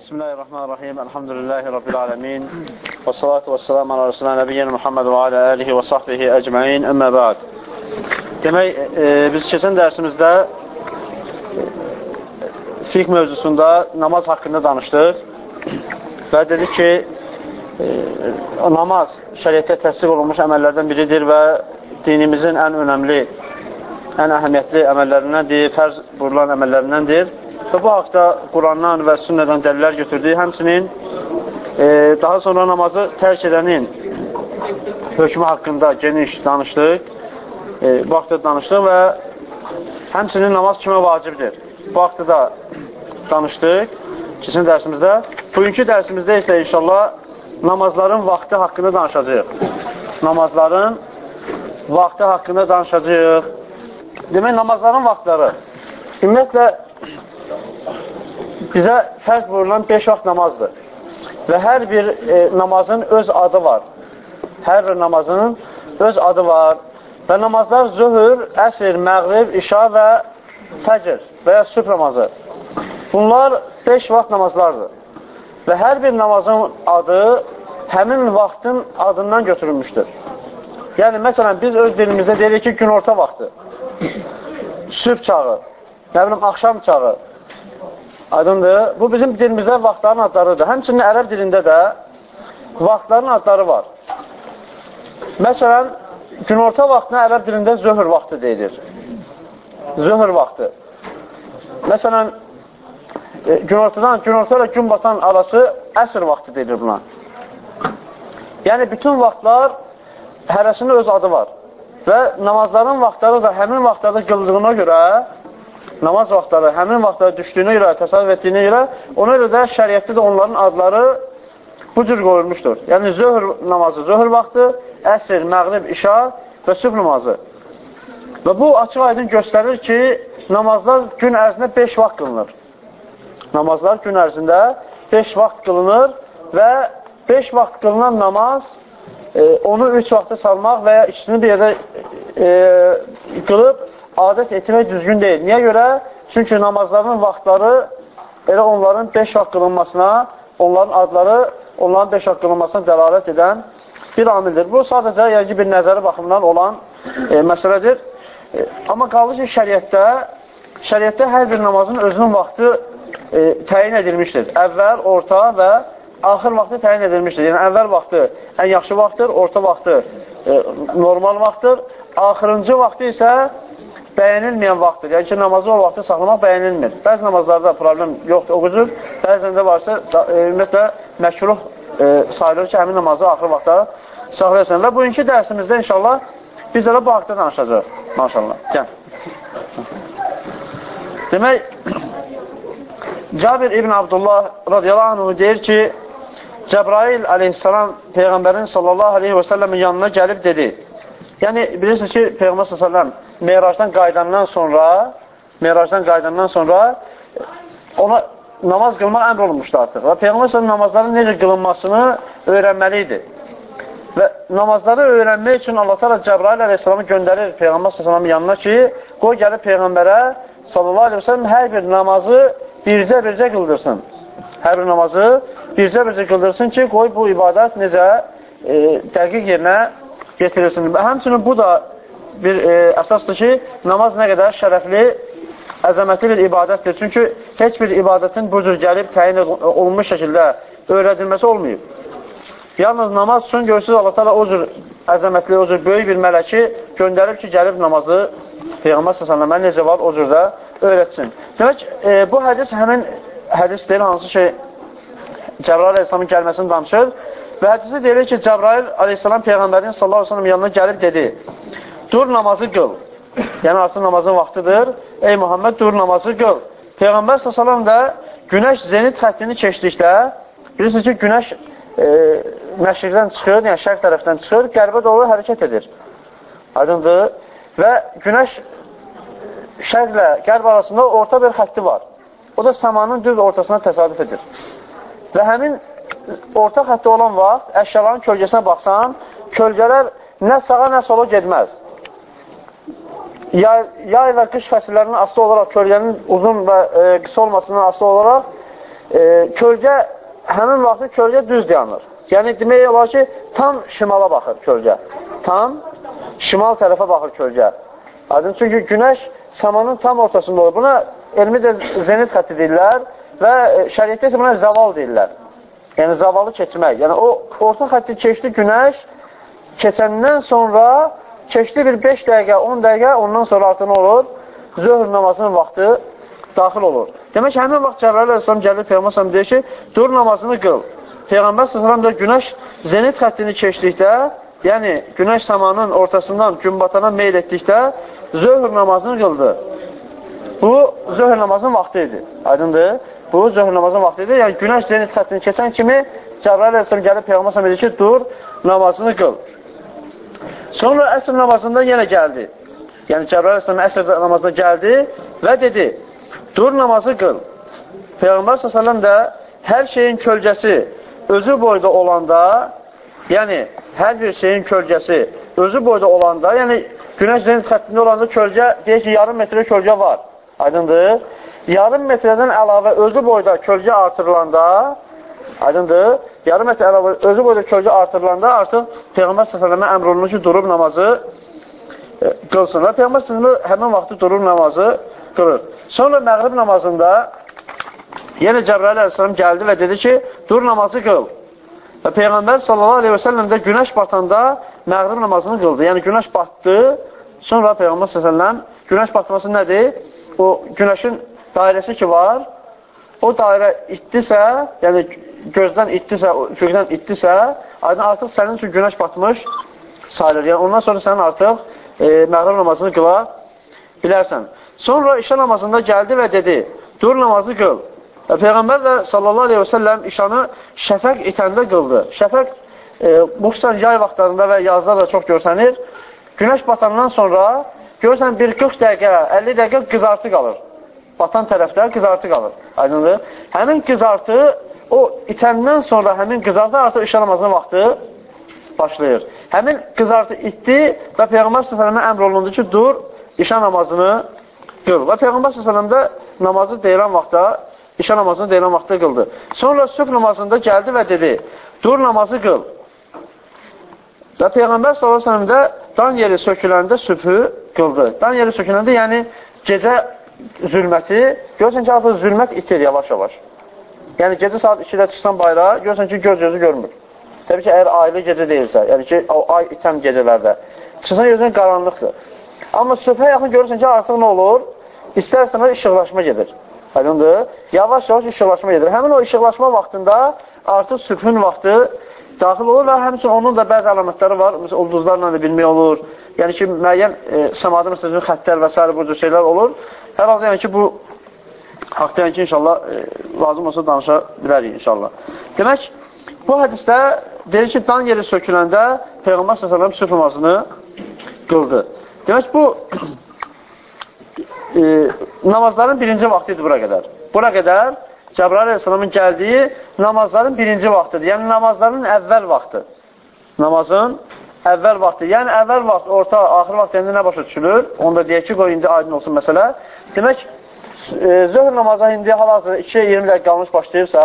Bismillahirrahmanirrahim. Elhamdülillahi Rabbil alemin. Və salatu və selamu ala Resulullah Nəbiyyən Muhammed və alə alihi və sahbihi əcməin. Əmmə bəd. Demək, e, biz keçən dərsimizdə fiqh mövzusunda namaz haqqında danışdıq və dedik ki, e, namaz şəriətdə təsdiq olunmuş əməllərdən biridir və dinimizin ən önəmli, ən əhəmiyyətli əməllərindəndir, fərz buyurulan əməllərindəndir. Və bu haqda Qurandan və sünnədən dəlillər götürdü. Həmçinin e, daha sonra namazı tərk edənin hökmü haqqında geniş danışdıq. E, bu haqda danışdıq və həmçinin namaz kimə vacibdir? Bu haqda da danışdıq keçən dərsimizdə. Bugünkü dərsimizdə isə inşallah namazların vaxtı haqqında danışacağıq. Namazların vaxtı haqqında danışacağıq. Demək, namazların vaxtları. Ümumiyyətlə, bizə fərz buyurulan 5 vaxt namazdır. Və hər bir e, namazın öz adı var. Hər bir namazın öz adı var. Və namazlar zöhür, əsr, məğrib, işa və fəcr və ya sübh namazı. Bunlar 5 vaxt namazlardır. Və hər bir namazın adı həmin vaxtın adından götürülmüşdür. Yəni, məsələn, biz öz dilimizdə deyirik ki, günorta vaxtı, sübh çağı, nə bilim, axşam çağı, Aydındır. Bu bizim dilimizdə vaxtların adlarıdır. Həmçinin ərəb dilində də vaxtların adları var. Məsələn, günorta vaxtına ərəb dilində zöhr vaxtı deyilir. Zöhr vaxtı. Məsələn, e, günortadan, günorta ilə gün batan arası əsr vaxtı deyilir buna. Yəni, bütün vaxtlar hərəsində öz adı var. Və namazların vaxtları da həmin vaxtlarda qıldığına görə namaz vaxtları həmin vaxtlara düşdüyünə görə, təsadüf etdiyinə görə, ona görə də şəriətdə də onların adları bu cür qoyulmuşdur. Yəni, zöhr namazı, zöhr vaxtı, əsr, məğrib, işa və sübh namazı. Və bu açıq aydın göstərir ki, namazlar gün ərzində 5 vaxt qılınır. Namazlar gün ərzində 5 vaxt qılınır və 5 vaxt qılınan namaz e, onu 3 vaxta salmaq və ya ikisini bir yerdə e, qılıb adət etmək düzgün deyil. Niyə görə? Çünki namazların vaxtları elə onların 5 vaxt qılınmasına, onların adları onların 5 vaxt qılınmasına dəlalət edən bir amildir. Bu sadəcə yəni bir nəzəri baxımdan olan e, məsələdir. E, amma qalır ki, şəriətdə şəriətdə hər bir namazın özünün vaxtı e, təyin edilmişdir. Əvvəl, orta və axır vaxtı təyin edilmişdir. Yəni, əvvəl vaxtı ən yaxşı vaxtdır, orta vaxtı e, normal vaxtdır, axırıncı vaxtı isə bəyənilməyən vaxtdır. Yəni ki, namazı o vaxtda saxlamaq bəyənilmir. Bəzi namazlarda problem yoxdur, o qücür. Bəzən də varsa, e, ümumiyyətlə, məşruh e, sayılır ki, həmin namazı axır vaxtda saxlayırsan. Və bugünkü dərsimizdə inşallah biz də bu haqda danışacaq. Maşallah. Gəl. Demək, Cabir ibn Abdullah radiyallahu anhu deyir ki, Cəbrail aleyhissalam Peyğəmbərin sallallahu aleyhi və səlləmin yanına gəlib dedi. Yəni, bilirsiniz ki, Peyğəmbər sallallahu Merajdan qaydandan sonra Merajdan qaydandan sonra ona namaz qılmaq əmr olunmuşdu artıq. Və Peyğəmbər namazların necə qılınmasını öyrənməli idi. Və namazları öyrənmək üçün Allah təala Cəbrail əleyhissalamı göndərir Peyğəmbər sallallahu yanına ki, qoy gəlib Peyğəmbərə sallallahu əleyhi və səlləm hər bir namazı bircə-bircə qıldırsın. Hər bir namazı bircə-bircə qıldırsın ki, qoy bu ibadət necə e, dəqiq yerinə getirilsin. Və həmçinin bu da bir e, əsasdır ki, namaz nə qədər şərəfli, əzəmətli bir ibadətdir. Çünki heç bir ibadətin bu cür gəlib təyin olunmuş şəkildə öyrədilməsi olmayıb. Yalnız namaz üçün görürsünüz, Allah təala o cür əzəmətli, o cür böyük bir mələki göndərib ki, gəlib namazı Peyğəmbər s.ə.və necə var, o cür də öyrətsin. Demək, e, bu hədis həmin hədis deyil, hansı şey Cəbrail Aleyhisselamın gəlməsini danışır və hədisi deyilir ki, Cəbrail Aleyhisselam Peyğəmbərin sallallahu aleyhi ve sellem yanına gəlib dedi, dur namazı qıl. Yəni, artıq namazın vaxtıdır. Ey Muhammed, dur namazı qıl. Peyğəmbər s.ə.v də günəş zenit xəttini keçdikdə, bilirsiniz ki, günəş e, məşriqdən çıxır, yəni şərq tərəfdən çıxır, qərbə doğru hərəkət edir. Aydındır. Və günəş şərqlə qərb arasında orta bir xətti var. O da səmanın düz ortasına təsadüf edir. Və həmin orta xətti olan vaxt, əşyaların kölgəsinə baxsan, kölgələr nə sağa, nə sola getməz yay, yay və qış fəsillərinin asılı olaraq, kölgənin uzun və e, qısa olmasından asılı olaraq e, kölgə, həmin vaxtı kölgə düz dayanır. Yəni, demək olar ki, tam şimala baxır kölgə. Tam şimal tərəfə baxır kölgə. Aydın, çünki günəş samanın tam ortasında olur. Buna elmi də zenit xətti deyirlər və e, şəriətdə isə buna zaval deyirlər. Yəni, zavalı keçmək. Yəni, o orta xətti keçdi günəş, keçəndən sonra keçdi bir 5 dəqiqə, 10 dəqiqə, ondan sonra artıq nə olur? Zöhr namazının vaxtı daxil olur. Demək ki, həmin vaxt Cəbrail Əsəlam gəlir, Peyğəmbər deyir ki, dur namazını qıl. Peyğəmbər s.ə.v də günəş zenit xəttini keçdikdə, yəni günəş samanın ortasından gün batana meyl etdikdə zöhr namazını qıldı. Bu, zöhr namazının vaxtı idi. Aydındır? Bu, zöhr namazının vaxtı idi. Yəni, günəş zenit xəttini keçən kimi Cəbrail Əsəlam gəlir, Peyğəmbər deyir ki, dur namazını qıl. Sonra əsr namazında yenə gəldi. Yəni, Cəbrail əsrəm əsr namazına gəldi və dedi, dur namazı qıl. Peyğəmbər s.ə.v də hər şeyin kölgəsi özü boyda olanda, yəni hər bir şeyin kölgəsi özü boyda olanda, yəni günəş zəniz xəttində olanda kölgə, deyək ki, yarım metrə kölgə var. Aydındır? Yarım metrədən əlavə özü boyda kölgə artırılanda, aydındır? yarım metr əlavə özü boyda kölgə artırılanda artıq Peyğəmbər s.ə.və əmr olunur ki, durub namazı e, qılsın. Və Peyğəmbər s.ə.və həmin vaxtı durub namazı qılır. Sonra məğrib namazında yenə Cəbrail ə.səlam gəldi və dedi ki, dur namazı qıl. Və Peyğəmbər s.ə.v də günəş batanda məğrib namazını qıldı. Yəni günəş batdı, sonra Peyğəmbər s.ə.v günəş batması nədir? O günəşin dairəsi ki var, o dairə itdisə, yəni gözdən itdisə, üfüqdən itdisə, artıq sənin üçün günəş batmış sayılır. Yəni, ondan sonra sənin artıq e, məğrib namazını qıla bilərsən. Sonra işə namazında gəldi və dedi, dur namazı qıl. Və Peyğəmbər də sallallahu aleyhi və səlləm işanı şəfəq itəndə qıldı. Şəfəq e, xüsusən yay vaxtlarında və yazda da çox görsənir. Günəş batandan sonra görürsən bir 40 dəqiqə, 50 dəqiqə qızartı qalır. Batan tərəfdə qızartı qalır. Aydındır? Həmin qızartı o itəndən sonra həmin qızartı artıq işə namazının vaxtı başlayır. Həmin qızartı itdi və Peyğəmbər s.ə.və əmr olundu ki, dur, işə namazını qıl. Və Peyğəmbər s.ə.və də namazı deyilən vaxtda, işə namazını deyilən vaxtda qıldı. Sonra sübh namazında gəldi və dedi, dur namazı qıl. Və Peyğəmbər s.ə.və də dan yeri söküləndə sübhü qıldı. Dan yeri söküləndə, yəni gecə zülməti, görürsən ki, artıq zülmət itir yavaş-yavaş. Yəni, gecə saat 2-də çıxsan bayrağa, görürsən ki, göz gözü görmür. Təbii ki, əgər aylı gecə deyilsə, yəni ki, o ay itən gecələrdə, çıxsan görürsən qaranlıqdır. Amma sübhə yaxın görürsən ki, artıq nə olur? İstər-istəməz işıqlaşma gedir. Aydındır? Yavaş-yavaş işıqlaşma gedir. Həmin o işıqlaşma vaxtında artıq sübhün vaxtı daxil olur və həmçin onun da bəzi əlamətləri var. Məsələn, ulduzlarla da bilmək olur. Yəni ki, müəyyən e, səmada məsələn, xəttlər və s. bu cür şeylər olur. Hər halda yəni ki, bu haqda ki, inşallah e, lazım olsa danışa bilərik inşallah. Demək, bu hədisdə deyir ki, dan yeri söküləndə Peyğəmbər s.ə.v süf namazını qıldı. Demək, bu e, namazların birinci vaxtı idi bura qədər. Bura qədər Cəbrail ə.səlamın gəldiyi namazların birinci vaxtıdır. Yəni, namazların əvvəl vaxtı. Namazın əvvəl vaxtı. Yəni, əvvəl vaxt, orta, axır vaxt deyəndə nə başa düşülür? Onu da deyək ki, qoy indi aydın olsun məsələ. Demək, zöhr namazı indi hal-hazırda 2-yə 20 dəqiqə qalmış başlayırsa,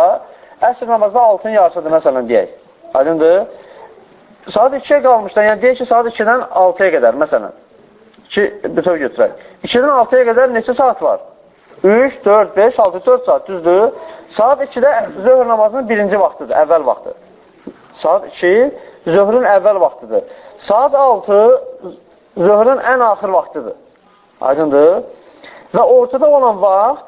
əsr namazda altın yarısıdır, məsələn, deyək. Aydındır? Saat 2-yə qalmışdan, yəni deyək ki, saat 2-dən 6-ya qədər, məsələn. 2 bütöv götürək. 2-dən 6-ya qədər neçə saat var? 3, 4, 5, 6, 4 saat, düzdür? Saat 2-də zöhr namazının birinci vaxtıdır, əvvəl vaxtı. Saat 2 zöhrün əvvəl vaxtıdır. Saat 6 zöhrün ən axır vaxtıdır. Aydındır? Və ortada olan vaxt,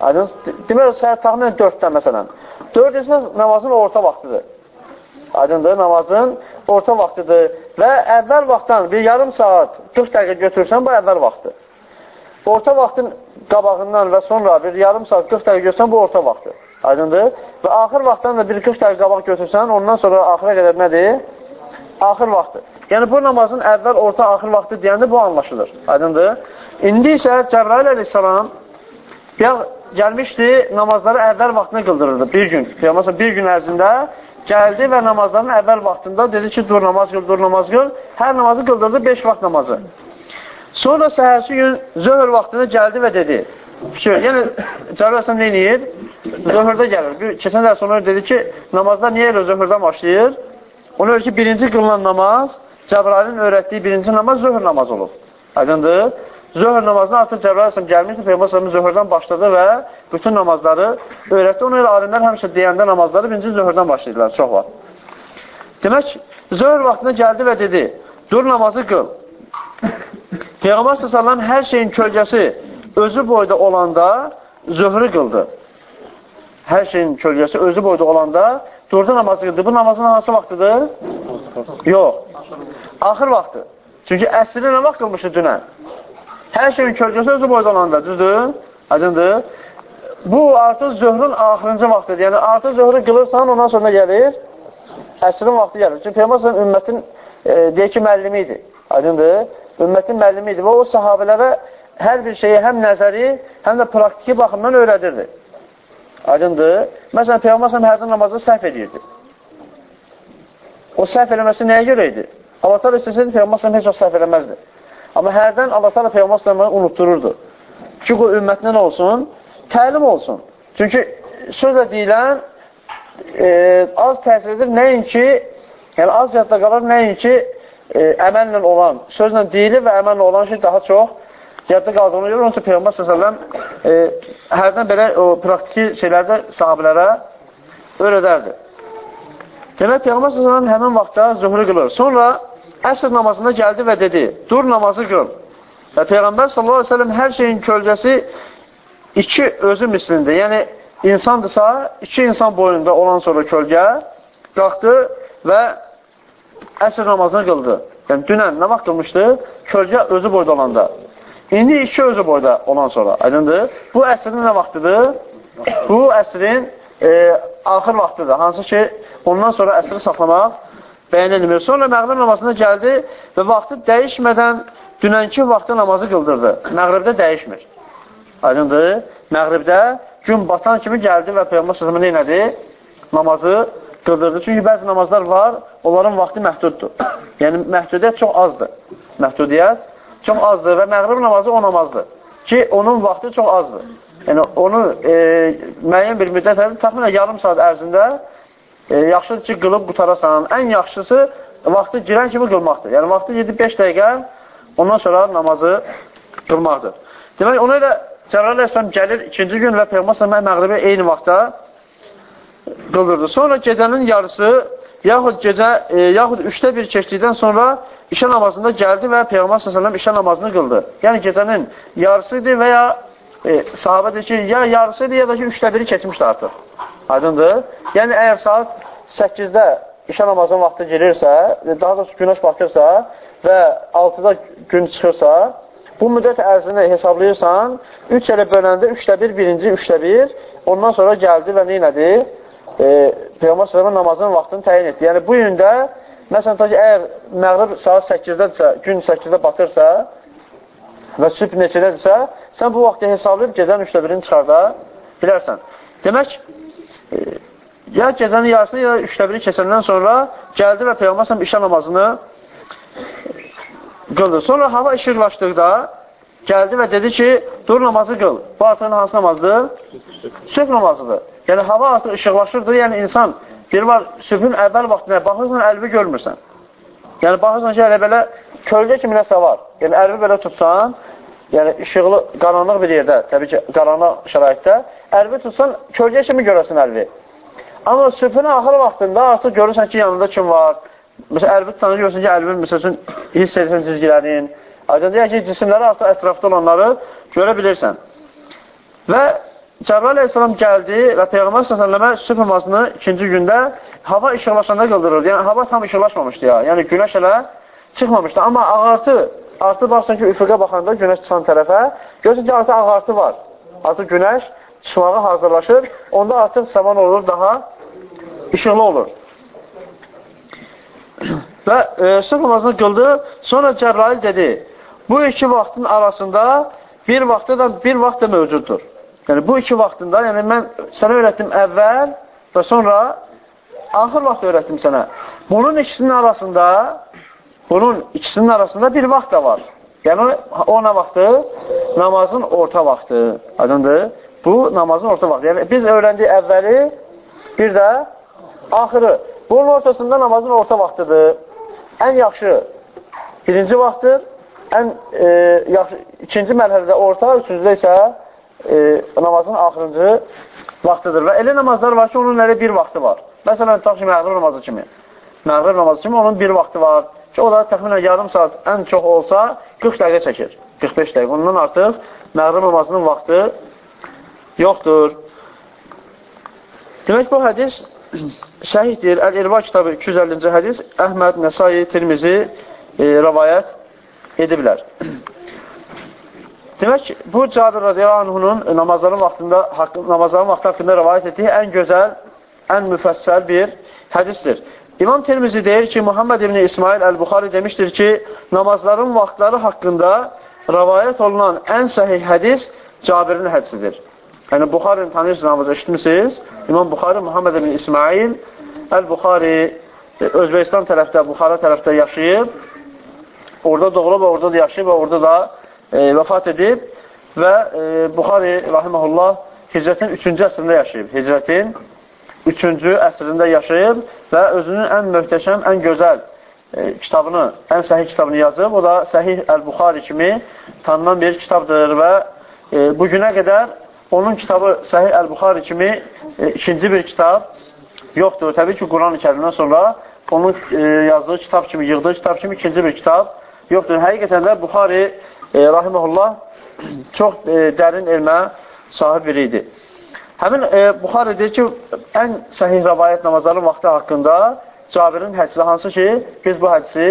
aydın, demək, səhər təxminən 4-dən məsələn, 4 isə namazın orta vaxtıdır. Aydındır, namazın orta vaxtıdır və əvvəl vaxtdan bir yarım saat, 40 dəqiqə götürsən, bu əvvəl vaxtı. Orta vaxtın qabağından və sonra bir yarım saat, 40 dəqiqə götürsən, bu orta vaxtı. Aydındır? Və axır vaxtdan da bir 40 dəqiqə qabaq götürsən, ondan sonra axıra qədər nədir? Axır vaxtı. Yəni, bu namazın əvvəl, orta, axır vaxtı deyəndə bu anlaşılır. Aydındır? İndi isə Cəbrail əleyhissalam gəlmişdi, namazları əvvəl vaxtına qıldırırdı, bir gün. Peyğəmbər bir gün ərzində gəldi və namazların əvvəl vaxtında dedi ki, dur namaz qıl, dur namaz qıl. Hər namazı qıldırdı, 5 vaxt namazı. Sonra səhərsi gün zöhr vaxtına gəldi və dedi, fikir, yəni Cəbrail əleyhissalam nə edir? zöhrdə gəlir. Bir, keçən dərs onu dedi ki, namazlar niyə elə zöhrdən başlayır? Onu öyle ki, birinci qılınan namaz, Cəbrailin öyrətdiyi birinci namaz zöhr namazı olub. Aydındır. Zöhr namazına artıq Cəbrail əsəm gəlmişdi, Peyğəmbər əsəm zöhrdən başladı və bütün namazları öyrətdi. Ona görə alimlər həmişə deyəndə namazları birinci zöhrdən başlayırlar, çox var. Demək, zöhr vaxtına gəldi və dedi, dur namazı qıl. Peyğəmbər s.ə.v hər şeyin kölgəsi özü boyda olanda zöhrü qıldı. Hər şeyin kölgəsi özü boyda olanda durdu namazı qıldı. Bu namazın hansı vaxtıdır? Yox. Axır vaxtı. Çünki əsrdə nə vaxt qılmışdı dünən? Hər şeyin kölgəsi özü boyda olanda, düzdür? Aydındır? Bu artıq zöhrün axırıncı vaxtıdır. Yəni artıq zöhrü qılırsan, ondan sonra gəlir əsrin vaxtı gəlir. Çünki Peyğəmbər ümmətin e, deyək ki, müəllimi idi. Aydındır? Ümmətin müəllimi idi və o sahabələrə hər bir şeyi həm nəzəri, həm də praktiki baxımdan öyrədirdi. Aydındır? Məsələn, Peyğəmbər hərdən namazda səhv edirdi. O səhv eləməsi nəyə görə idi? Allah təala istəsəydi Peyğəmbər heç o səhv eləməzdi. Amma hərdən Allah təala Peyğəmbər unutdururdu. Çünki o ümmətinə nə olsun? Təlim olsun. Çünki sözlə deyilən e, az təsir edir, nəinki, yəni az yadda qalır, nəinki e, əməllə olan, sözlə deyilir və əməllə olan şey daha çox yadda qaldığını görə, onun üçün Peyğəmbər s.ə.v e, hərdən belə o praktiki şeylərdə sahabilərə öyrədərdi. Demək, Peyğəmbər s.ə.v həmin vaxtda zührü qılır. Sonra əsr namazında gəldi və dedi, dur namazı qıl. Və Peyğəmbər s.ə.v hər şeyin kölgəsi iki özü mislindir. Yəni, insandırsa, iki insan boyunda olan sonra kölgə qalxdı və əsr namazını qıldı. Yəni, dünən nə vaxt qılmışdı? Kölgə özü boyda olanda. İndi iki özü boyda olan sonra. Aydındır? Bu əsrin nə vaxtıdır? Bu əsrin e, axır vaxtıdır. Hansı ki, ondan sonra əsri saxlamaq bəyan edilmir. Sonra məğrib namazına gəldi və vaxtı dəyişmədən dünənki vaxtı namazı qıldırdı. Məğribdə dəyişmir. Aydındır? Məğribdə gün batan kimi gəldi və Peyğəmbər nə elədi? Namazı qıldırdı. Çünki bəzi namazlar var, onların vaxtı məhduddur. Yəni, məhdudiyyət çox azdır. Məhdudiyyət çox azdır və məğrib namazı o namazdır. Ki, onun vaxtı çox azdır. Yəni, onu e, müəyyən bir müddət təxminən yarım saat ərzində e, yaxşıdır ki, qılıb qutarasan. Ən yaxşısı vaxtı girən kimi qılmaqdır. Yəni, vaxtı 7-5 dəqiqə, ondan sonra namazı qılmaqdır. Demək, ona da Cəbrəl Əsəm gəlir ikinci gün və Peyğəmbər Əsəm məğribi eyni vaxtda qıldırdı. Sonra gecənin yarısı, yaxud gecə, e, yaxud üçdə bir keçdikdən sonra işə namazında gəldi və Peyğəmbər Əsəm işə namazını qıldı. Yəni gecənin yarısı idi və ya e, sahabə deyir ki, ya yarısı idi ya da ki, üçdə biri keçmişdi artıq. Aydındır? Yəni əgər saat 8-də işə namazın vaxtı girirsə, daha doğrusu günəş batırsa və 6-da gün çıxırsa, Bu müddət ərzini hesablayırsan, 3 elə böləndə 3də 1, birinci 3də 1, ondan sonra gəldi və neynədi? E, Peyğəmbər s.ə.v namazın vaxtını təyin etdi. Yəni, bu gündə, məsələn, ki, əgər məğrib saat 8-dədirsə, gün 8-də batırsa və sübh neçədədirsə, sən bu vaxtı hesablayıb gecənin 3də 1-ini çıxarda bilərsən. Demək, e, ya gecənin yarısını, ya 3də 1-i keçəndən sonra gəldi və Peyğəmbər işə namazını qıldı. Sonra hava işıqlaşdıqda gəldi və dedi ki, dur namazı qıl. Bu artıq hansı namazdır? Sübh namazıdır. Yəni, hava artıq işıqlaşırdı. Yəni, insan bir var, sübhün əvvəl vaxtına baxırsan, əlvi görmürsən. Yəni, baxırsan ki, elə belə kölgə kimi nəsə var. Yəni, əlvi belə tutsan, yəni işıqlı, qaranlıq bir yerdə, təbii ki, qaranlıq şəraitdə, əlvi tutsan, kölgə kimi görəsin əlvi. Amma sübhün axır vaxtında artıq görürsən ki, yanında kim var, Məsələn, əlbi tutanı görürsən ki, əlbin, məsəl üçün, hiss edirsən cizgilərin. Aydın deyək ki, cisimləri artıq ətrafda olanları görə bilirsən. Və Cəbrəl əleyhissalam gəldi və Peyğəmbər s.ə.və sübh namazını ikinci gündə hava işıqlaşanda qıldırırdı. Yəni, hava tam işıqlaşmamışdı ya. Yəni, günəş elə çıxmamışdı. Amma ağartı, artıq baxsan ki, üfüqə baxanda günəş çıxan tərəfə, görürsən ki, artıq ağartı var. Artıq günəş çıxmağa hazırlaşır. Onda artıq zaman olur, daha işıqlı olur və e, sübh namazını qıldı. Sonra Cəbrail dedi, bu iki vaxtın arasında bir vaxtda da bir vaxt da mövcuddur. Yəni, bu iki vaxtında, yəni mən sənə öyrətdim əvvəl və sonra axır vaxt öyrətdim sənə. Bunun ikisinin arasında bunun ikisinin arasında bir vaxt da var. Yəni, o nə vaxtı? Namazın orta vaxtı. Aydındır? Bu namazın orta vaxtı. Yəni, biz öyrəndik əvvəli, bir də axırı. Bunun ortasında namazın orta vaxtıdır. Ən yaxşı birinci vaxtdır, ən e, yaxşı, ikinci mərhələdə orta, üçüncüdə isə e, namazın axırıncı vaxtıdır. Və elə namazlar var ki, onun elə bir vaxtı var. Məsələn, tutaq ki, məğrib namazı kimi. Məğrib namazı kimi onun bir vaxtı var ki, o da təxminən yarım saat ən çox olsa 40 dəqiqə çəkir. 45 dəqiqə. Ondan artıq məğrib namazının vaxtı yoxdur. Demək, bu hədis səhihdir. Əl-İrva kitabı 250-ci hədis Əhməd, Nəsai, Tirmizi e, rəvayət ediblər. Demək, bu Cabir radiyallahu namazların vaxtında namazların vaxtı haqqında rəvayət etdiyi ən gözəl, ən müfəssəl bir hədisdir. İmam Tirmizi deyir ki, Muhammed ibn İsmail Əl-Buxari demişdir ki, namazların vaxtları haqqında rəvayət olunan ən səhih hədis Cabirin hədisidir. Yəni, Buxarini tanıyırsınız, namazı eşitmişsiniz. İmam Buxari, Muhammed ibn İsmail Əl-Buxari Özbəkistan tərəfdə, Buxara tərəfdə yaşayıb, orada doğulub orada da yaşayıb və orada da e, vəfat edib və e, Buxari, rahiməhullah, hicrətin 3-cü əsrində yaşayıb. Hicrətin 3-cü əsrində yaşayıb və özünün ən möhtəşəm, ən gözəl e, kitabını, ən səhih kitabını yazıb. O da Səhih Əl-Buxari kimi tanınan bir kitabdır və e, bu günə qədər onun kitabı Səhih Əl-Buxari kimi e, ikinci bir kitab yoxdur. Təbii ki, Quran-ı kərimdən sonra onun e, yazdığı kitab kimi, yığdığı kitab kimi ikinci bir kitab yoxdur. Həqiqətən də Buxari e, rahiməhullah çox e, dərin elmə sahib biri idi. Həmin e, Buxari deyir ki, ən səhih rəvayət namazların vaxtı haqqında Cabirin hədisi hansı ki, biz bu hədisi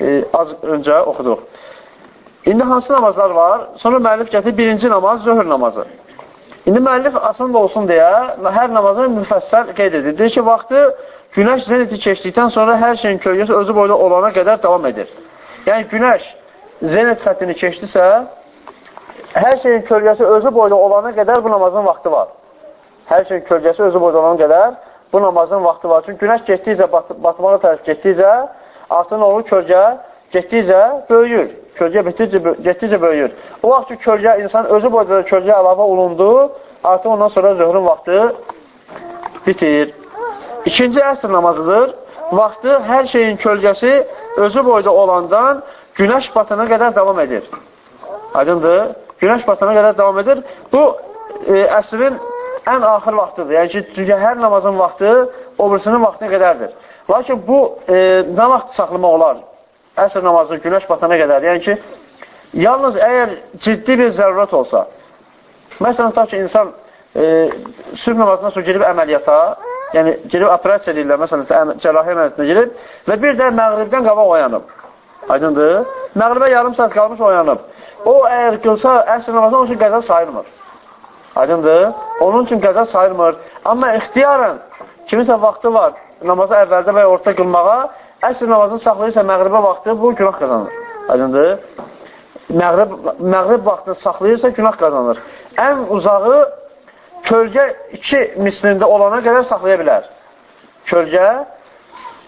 e, az öncə oxuduq. İndi hansı namazlar var? Sonra müəllif gətir birinci namaz, zöhr namazı. İndi müəllif asan da olsun deyə hər namazı müfəssəl qeyd edir. Deyir ki, vaxtı günəş zeniti keçdikdən sonra hər şeyin kölgəsi özü boyda olana qədər davam edir. Yəni, günəş zenit xəttini keçdisə, hər şeyin kölgəsi özü boyda olana qədər bu namazın vaxtı var. Hər şeyin kölgəsi özü boyda olana qədər bu namazın vaxtı var. Çünki günəş getdikcə, bat batmağa tərəf getdikcə, artıq olur kölgə getdikcə böyüyür. Kölgə getdikcə, böyüyür. O vaxt ki, kölgə, insan özü boyda kölgə əlavə olundu, artıq ondan sonra zöhrün vaxtı bitir. İkinci əsr namazıdır. Vaxtı hər şeyin kölgəsi özü boyda olandan günəş batana qədər davam edir. Aydındır? Günəş batana qədər davam edir. Bu, e, əsrin ən axır vaxtıdır. Yəni ki, çünki hər namazın vaxtı o birisinin vaxtına qədərdir. Lakin bu, e, nə vaxt saxlamaq olar? Əsr namazı günəş batana qədər. Yəni ki, yalnız əgər ciddi bir zərurət olsa, məsələn, tutaq ki, insan e, sürb namazından sonra girib əməliyyata, yəni girib operasiya edirlər, məsələn, cərrahi əməliyyatına girib və bir də məğribdən qabaq oyanıb. Aydındır? Məğribə yarım saat qalmış oyanıb. O, əgər qılsa, əsr namazı onun üçün qəza sayılmır. Aydındır? Onun üçün qəza sayılmır. Amma ixtiyarən kimisə vaxtı var namazı əvvəldə və ya orta qılmağa, əsr namazını saxlayırsa məğribə vaxtı, bu günah qazanır. Aydındır? Məğrib, məğrib vaxtını saxlayırsa günah qazanır. Ən uzağı kölgə iki mislində olana qədər saxlaya bilər. Kölgə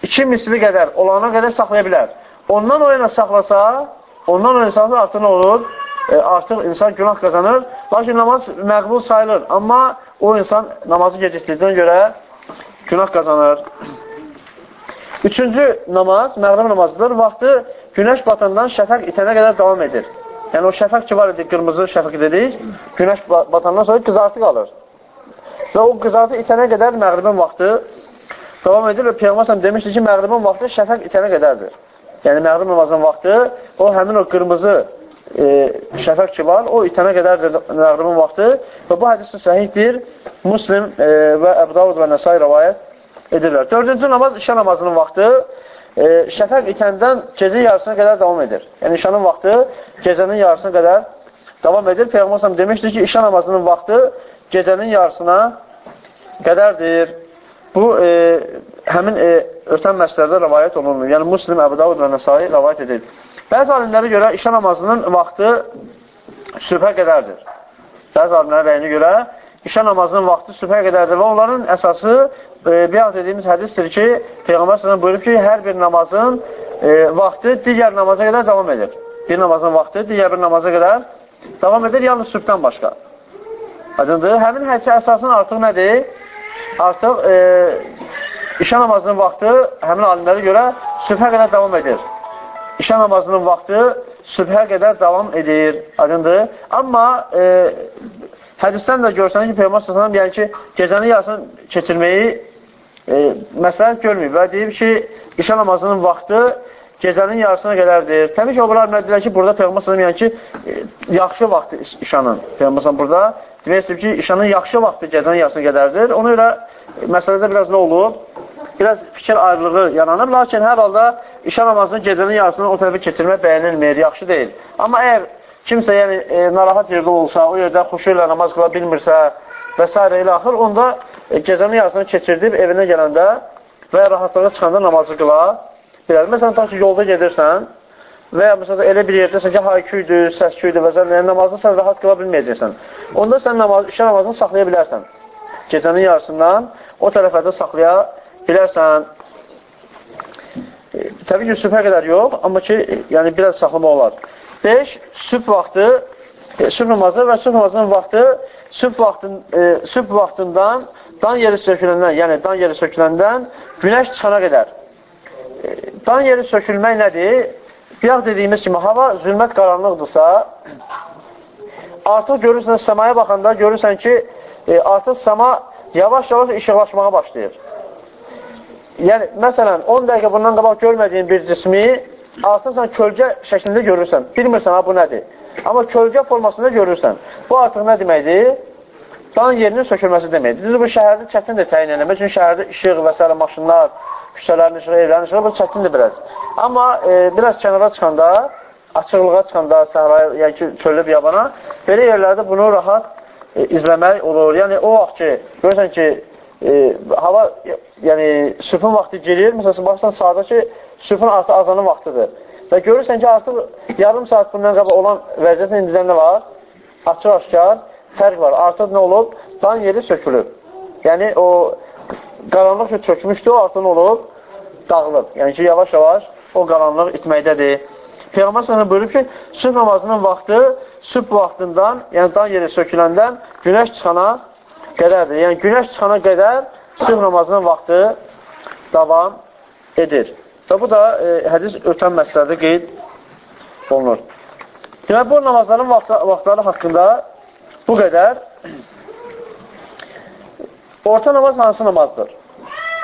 iki misli qədər olana qədər saxlaya bilər. Ondan o yana saxlasa, ondan saxlasa artıq nə olur? E, artıq insan günah qazanır. Lakin namaz məqbul sayılır. Amma o insan namazı gecikdirdiyinə görə günah qazanır. Üçüncü namaz, məğrib namazıdır. Vaxtı günəş batandan şəfəq itənə qədər davam edir. Yəni o şəfəq ki var idi, qırmızı şəfəq dedik, günəş batandan sonra qızartı qalır. Və o qızartı itənə qədər məğribin vaxtı davam edir və Peyğəmbər demişdi ki, məğribin vaxtı şəfəq itənə qədərdir yəni məğrib namazının vaxtı, o həmin o qırmızı e, şəfəq ki var, o itənə qədərdir məğribin vaxtı və bu hədisi səhihdir. Muslim e, və Əbu Davud və Nəsai rəvayət edirlər. Dördüncü namaz işə namazının vaxtı e, şəfəq itəndən gecə yarısına qədər davam edir. Yəni işanın vaxtı gecənin yarısına qədər davam edir. Peyğəmbər demişdir ki, işə namazının vaxtı gecənin yarısına qədərdir. Bu, e, həmin e, ötən məsələdə rəvayət olunur. Yəni, Muslim, Əbu Davud və Nəsai rəvayət edir. Bəzi alimlərə görə işə namazının vaxtı sübhə qədərdir. Bəzi alimlərə rəyinə görə işə namazının vaxtı sübhə qədərdir və onların əsası e, beyaz dediyimiz hədisdir ki, Peyğəmbər s.ə.v buyurub ki, hər bir namazın e, vaxtı digər namaza qədər davam edir. Bir namazın vaxtı digər bir namaza qədər davam edir, yalnız sübhdən başqa. Aydındır. Həmin hədisi əsasın artıq nədir? Artıq e, işə namazının vaxtı həmin alimlərə görə sübhə qədər davam edir. İşə namazının vaxtı sübhə qədər davam edir. Aydındır. Amma e, hədisdən də görsən ki, Peyğəmbər sallallahu yəni ki, gecənin yarısını keçirməyi e, məsləhət görməyib və deyib ki, işə namazının vaxtı gecənin yarısına qədərdir. Təbii ki, o bunlar məndirlər ki, burada Peyğəmbər sallallahu yəni ki, e, yaxşı vaxtı işanın. Peyğəmbər burada demək istəyib ki, işanın yaxşı vaxtı gecənin yarısına qədərdir. Ona görə məsələdə biraz nə olub? Biraz fikir ayrılığı yaranır. Lakin hər halda işə namazını gecənin yarısını o tərəfə keçirmək bəyənilmir, yaxşı deyil. Amma əgər kimsə yəni, e, narahat yerdə olsa, o yerdə xuşu ilə namaz qıla bilmirsə və s. ilə axır, onda e, gecənin yarısını keçirdib evinə gələndə və rahatlığa çıxanda namazı qıla bilər. Məsələn, ta ki, yolda gedirsən və ya məsələn, elə bir yerdəsən ki, hayküydür, səsküydür və sən yəni, namazını sən rahat qıla bilməyəcəksən. Onda sən namaz, işə namazını saxlaya bilərsən. Gecənin yarısından o tərəfə də saxlaya bilərsən. E, təbii ki, sübhə qədər yox, amma ki, yəni biraz saxlama olar. 5. Sübh vaxtı, e, sübh namazı və sübh namazının vaxtı sübh, vaxtın, e, sübh vaxtından dan yeri söküləndən, yəni dan yeri söküləndən günəş çıxana qədər dan yeri sökülmək nədir? Biyaq dediyimiz kimi, hava zülmət qaranlıqdırsa, artıq görürsən, səmaya baxanda görürsən ki, e, artıq səma yavaş-yavaş işıqlaşmağa başlayır. Yəni, məsələn, 10 dəqiqə bundan qabaq görmədiyin bir cismi sən kölgə şəklində görürsən. Bilmirsən, ha, bu nədir? Amma kölgə formasında görürsən. Bu artıq nə deməkdir? Dan yerinin sökülməsi deməkdir. Düzdür, bu şəhərdə çətindir təyin eləmək. Çünki şəhərdə işıq və s. maşınlar, küçələrin işığı, evlərin işığı, bu çətindir biraz. Amma e, biraz kənara çıxanda, açıqlığa çıxanda, səhraya, yəni ki, çöllü biyabana, belə yerlərdə bunu rahat e, izləmək olur. Yəni, o vaxt ki, görürsən ki, e, hava, yəni, süfün vaxtı girir, məsələn, baxırsan sağda ki, süfün artıq azanın vaxtıdır. Və görürsən ki, artıq yarım saat bundan qabaq olan vəziyyətin indidən nə var? Açıq-aşkar fərq var. Artıq nə olub? Dan yeri sökülüb. Yəni, o qaranlıq ki, çökmüşdür, artıq olub, dağılıb. Yəni ki, yavaş-yavaş o qaranlıq itməkdədir. Peyğəmbər sənə buyurub ki, sübh namazının vaxtı sübh vaxtından, yəni dan yeri söküləndən günəş çıxana qədərdir. Yəni günəş çıxana qədər sübh namazının vaxtı davam edir. Və bu da e, hədis ötən məsələdə qeyd olunur. Demək, bu namazların vaxtları haqqında bu qədər Orta namaz hansı namazdır?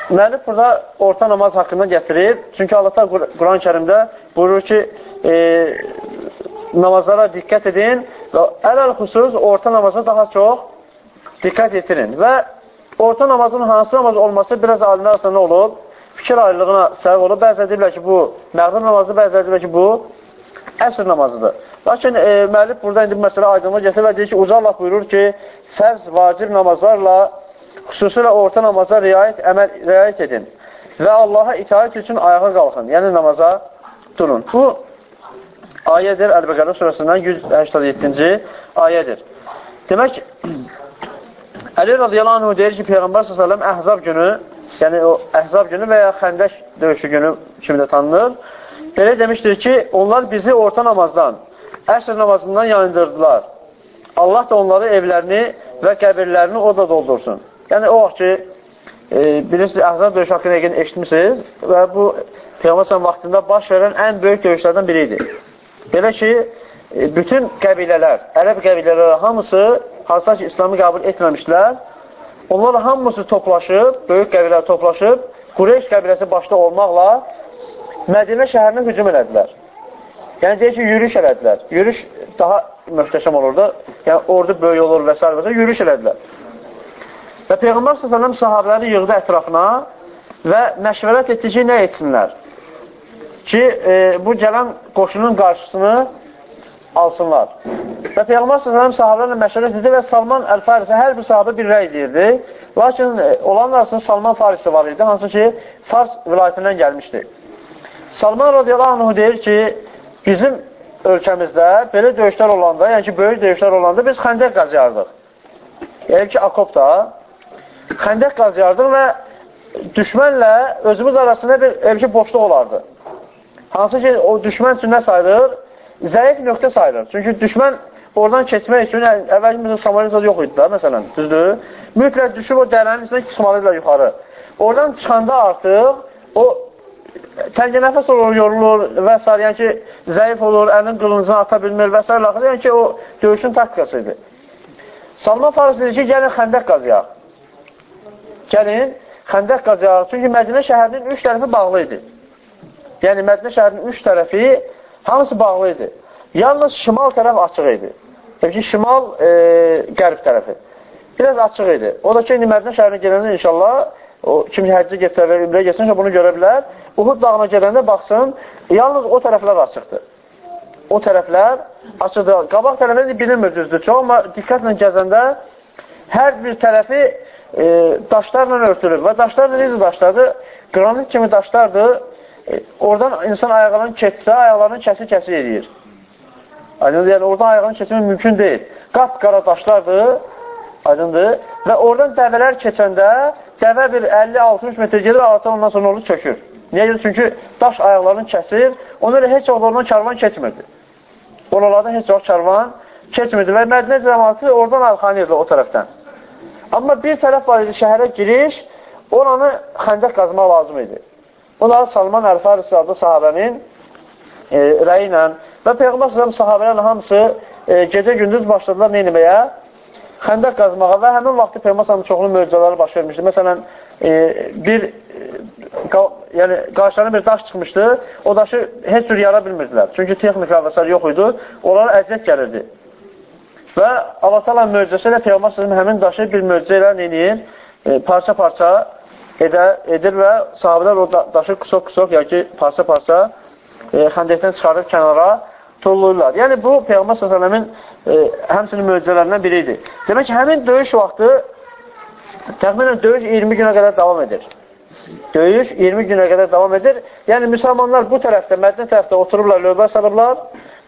Müəllif burada orta namaz haqqında gətirib. Çünki Allah da Quran-ı kərimdə buyurur ki, e, namazlara diqqət edin və ələl xüsus orta namaza daha çox diqqət yetirin. Və orta namazın hansı namaz olması biraz alimlər arasında olub, fikir ayrılığına səbəb olub. Bəzi deyirlər ki, bu məğrib namazı, bəzi deyirlər ki, bu əsr namazıdır. Lakin e, müəllif burada indi məsələ aydınlığa gətirir və deyir ki, Uca Allah buyurur ki, fərz, vacib namazlarla xüsusilə orta namaza riayət, əməl, riayət edin və Allaha itaət üçün ayağa qalxın, yəni namaza durun. Bu ayədir Əl-Bəqərə surəsindən 187-ci ayədir. Demək, Əli radiyallahu anh deyir ki, Peyğəmbər s.ə.v Əhzab günü, yəni o Əhzab günü və ya Xəndək döyüşü günü kimi də tanınır. Belə demişdir ki, onlar bizi orta namazdan, əsr namazından yayındırdılar. Allah da onları evlərini və qəbirlərini o da doldursun. Yəni, o vaxt ki, e, bilirsiniz, Əhzab döyüş haqqında yəqin eşitmişsiniz və bu Peyğəmbər vaxtında baş verən ən böyük döyüşlərdən biri idi. Belə ki, bütün qəbilələr, ərəb qəbilələri hamısı, hansısa ki, İslamı qəbul etməmişlər, onlar hamısı toplaşıb, böyük qəbilələr toplaşıb, Qureyş qəbiləsi başda olmaqla Mədinə şəhərinə hücum elədilər. Yəni, deyək ki, yürüyüş elədilər. Yürüyüş daha möhtəşəm olurdu. Yəni, ordu böyük olur və s. və s. Yürüyüş elədilər. Və Peyğəmbər s.ə.v sahabələri yığdı ətrafına və məşvərət etdi ki, nə etsinlər? Ki, e, bu gələn qoşunun qarşısını alsınlar. Və Peyğəmbər s.ə.v sahabələrlə məşvərət etdi və Salman Əl-Farisi hər bir sahabə bir rəy deyirdi. Lakin e, olanlar arasında Salman Farisi var idi, hansı ki, Fars vilayətindən gəlmişdi. Salman radiyallahu anh deyir ki, bizim ölkəmizdə belə döyüşlər olanda, yəni ki, böyük döyüşlər olanda biz xəndək qazıyardıq. Yəni ki, Akopda xəndək qazıyardıq və düşmənlə özümüz arasında bir elki boşluq olardı. Hansı ki, o düşmən üçün nə sayılır? Zəif nöqtə sayılır. Çünki düşmən oradan keçmək üçün, əvvəlki məsələn, Samaritlər yox idi da, məsələn, düzdür? Mütləq düşüb o dərənin içində çıxmalıdırlar yuxarı. Oradan çıxanda artıq o təngə nəfəs olur, yorulur və s. Yəni ki, zəif olur, əlin qılıncını ata bilmir və s. Yəni ki, o döyüşün taktikası idi. Salman Faris dedi ki, gəlin xəndək qazıyaq. Gəlin xəndək qazıyaq. Çünki Mədinə şəhərinin üç tərəfi bağlı idi. Yəni, Mədinə şəhərinin üç tərəfi hamısı bağlı idi. Yalnız şimal tərəf açıq idi. Çünki şimal e, qərb tərəfi. Biraz açıq idi. O da ki, indi Mədinə şəhərinə gələndə inşallah, o kim həccə getsə və ümrə getsin, bunu görə bilər. Uhud dağına gələndə baxsın, yalnız o tərəflər açıqdır. O tərəflər açıqdır. Qabaq tərəfləri bilinmir düzdür çox, amma diqqətlə gəzəndə hər bir tərəfi e, daşlarla örtülür və daşlar necə daşlardır? Qranit kimi daşlardır. Oradan insan ayaqlarını keçsə, ayaqlarını kəsi-kəsi edir. Aydındır, yəni oradan ayağını keçmək mümkün deyil. Qat-qara daşlardır, aydındır. Və oradan dəvələr keçəndə dəvə bir 50-60 metr gedir, alata ondan sonra olur çökür. Niyə gedir? Çünki daş ayaqlarını kəsir, ona elə heç oradan karvan keçmirdi. Oralardan heç vaxt karvan keçmirdi və Mədinə cəmatı oradan arxanıyırdı o tərəfdən. Amma bir tərəf var idi, şəhərə giriş, oranı xəndək qazmaq lazım idi. Onlar Salman Əl-Farisi adlı sahabənin e, rəyi ilə Və Peyğəmbər s.ə.v sahabələrin hamısı e, gecə-gündüz başladılar neyniməyə? Xəndək qazmağa və həmin vaxtı Peyğəmbər s.ə.v çoxlu möcüzələri baş vermişdi. Məsələn, e, bir e, qa, yəni, qarşılarına bir daş çıxmışdı, o daşı heç cür yara bilmirdilər. Çünki texnika və s. yox idi, onlara əziyyət gəlirdi. Və Allah təala möcüzəsi ilə Peyğəmbər s.ə.v həmin daşı bir möcüzə ilə neyniyir? E, parça-parça edə, edir və sahabələr o daşı qısok-qısok, yəni ki, parça-parça e, xəndəkdən çıxarıb kənara tullurlar. Yəni, bu, Peyğəmbər s.ə.v-in e, həmsinin möcüzələrindən biri idi. Demək ki, həmin döyüş vaxtı təxminən döyüş 20 günə qədər davam edir. Döyüş 20 günə qədər davam edir. Yəni, müsəlmanlar bu tərəfdə, Mədinə tərəfdə otururlar, lövbə sarırlar,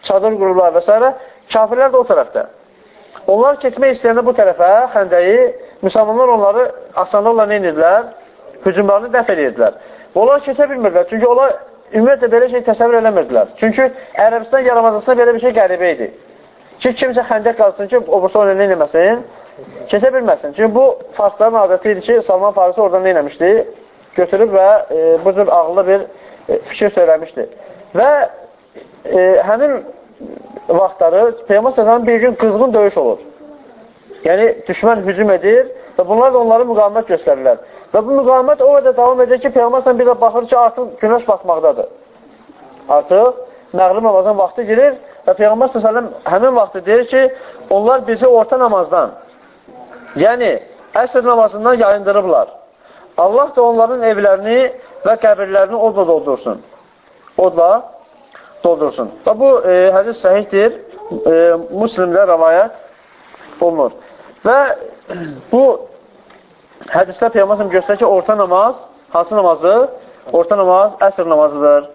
çadır qururlar və s. Kafirlər də o tərəfdə. Onlar keçmək istəyəndə bu tərəfə, xəndəyi, müsəlmanlar onları asanlıqla nə edirlər? Hücumlarını dəf edirdilər. Onlar keçə bilmirlər. Çünki onlar ümumiyyətlə belə şey təsəvvür eləmirdilər. Çünki Ərəbistan yaramazasına belə bir şey qəribə idi. Ki, kimsə xəndək qalsın ki, o bursa onu nə eləməsin? Keçə bilməsin. Çünki bu farsların adəti idi ki, Salman Farisi oradan nə eləmişdi? Götürüb və e, bu cür ağıllı bir e, fikir söyləmişdi. Və e, həmin vaxtları Peyğəmbər səsənin bir gün qızğın döyüş olur. Yəni, düşmən hücum edir və bunlar da onları müqamət göstərirlər. Və bu müqamət o qədər davam edir ki, Peyğəmbər bir də baxır ki, artıq günəş batmaqdadır. Artıq məğrib namazın vaxtı girir və Peyğəmbər s.ə.v həmin vaxtı deyir ki, onlar bizi orta namazdan, yəni əsr namazından yayındırıblar. Allah da onların evlərini və qəbirlərini odla doldursun. Odla doldursun. Və bu e, hədis səhihdir, e, muslimlə rəvayət olunur. Və bu hədisdə Peyğəmbər göstərir ki, orta namaz hansı namazdır? Orta namaz əsr namazıdır.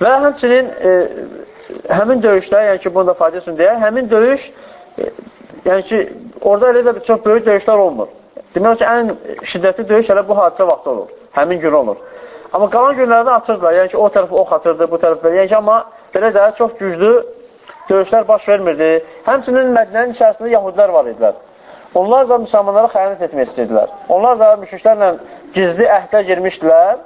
Və həmçinin e, həmin döyüşdə, yəni ki, bunu da fayda üçün deyə, həmin döyüş, e, yəni ki, orada elə də çox böyük döyüşlər olmur. Demək ki, ən şiddətli döyüş elə bu hadisə vaxtı olur. Həmin gün olur. Amma qalan günlərdə atırdılar. Yəni ki, o tərəf ox atırdı, bu tərəf belə. Yəni ki, amma belə də çox güclü döyüşlər baş vermirdi. Həmçinin Mədinənin içərisində yahudilər var idilər. Onlar da müsəlmanlara xəyanət etmək istəyirdilər. Onlar da müşriklərlə gizli əhdə girmişdilər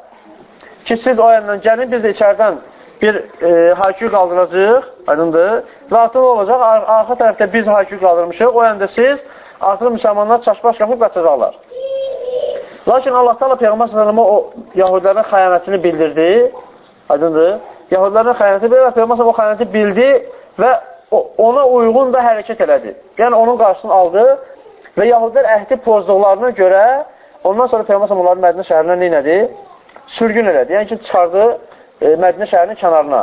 ki, siz o yandan gəlin, biz də içərdən bir e, haykü qaldıracaq, aydındır, və artıq olacaq, ar arxa tərəfdə biz haykü qaldırmışıq, o yanda siz artıq müsəlmanlar çaşbaş qapıb qaçacaqlar. Lakin Allah Taala Peyğəmbər sallallahu o Yahudilərin xəyanətini bildirdi. Aydındır? Yahudilərin xəyanəti belə Peyğəmbər o xəyanəti bildi və ona uyğun da hərəkət elədi. Yəni onun qarşısını aldı Və yahudilər əhdi pozduqlarına görə ondan sonra Peyğəmbər onları Mədinə şəhərinə nə elədi? Sürgün elədi. Yəni ki, çıxardı e, Mədinə şəhərinin kənarına.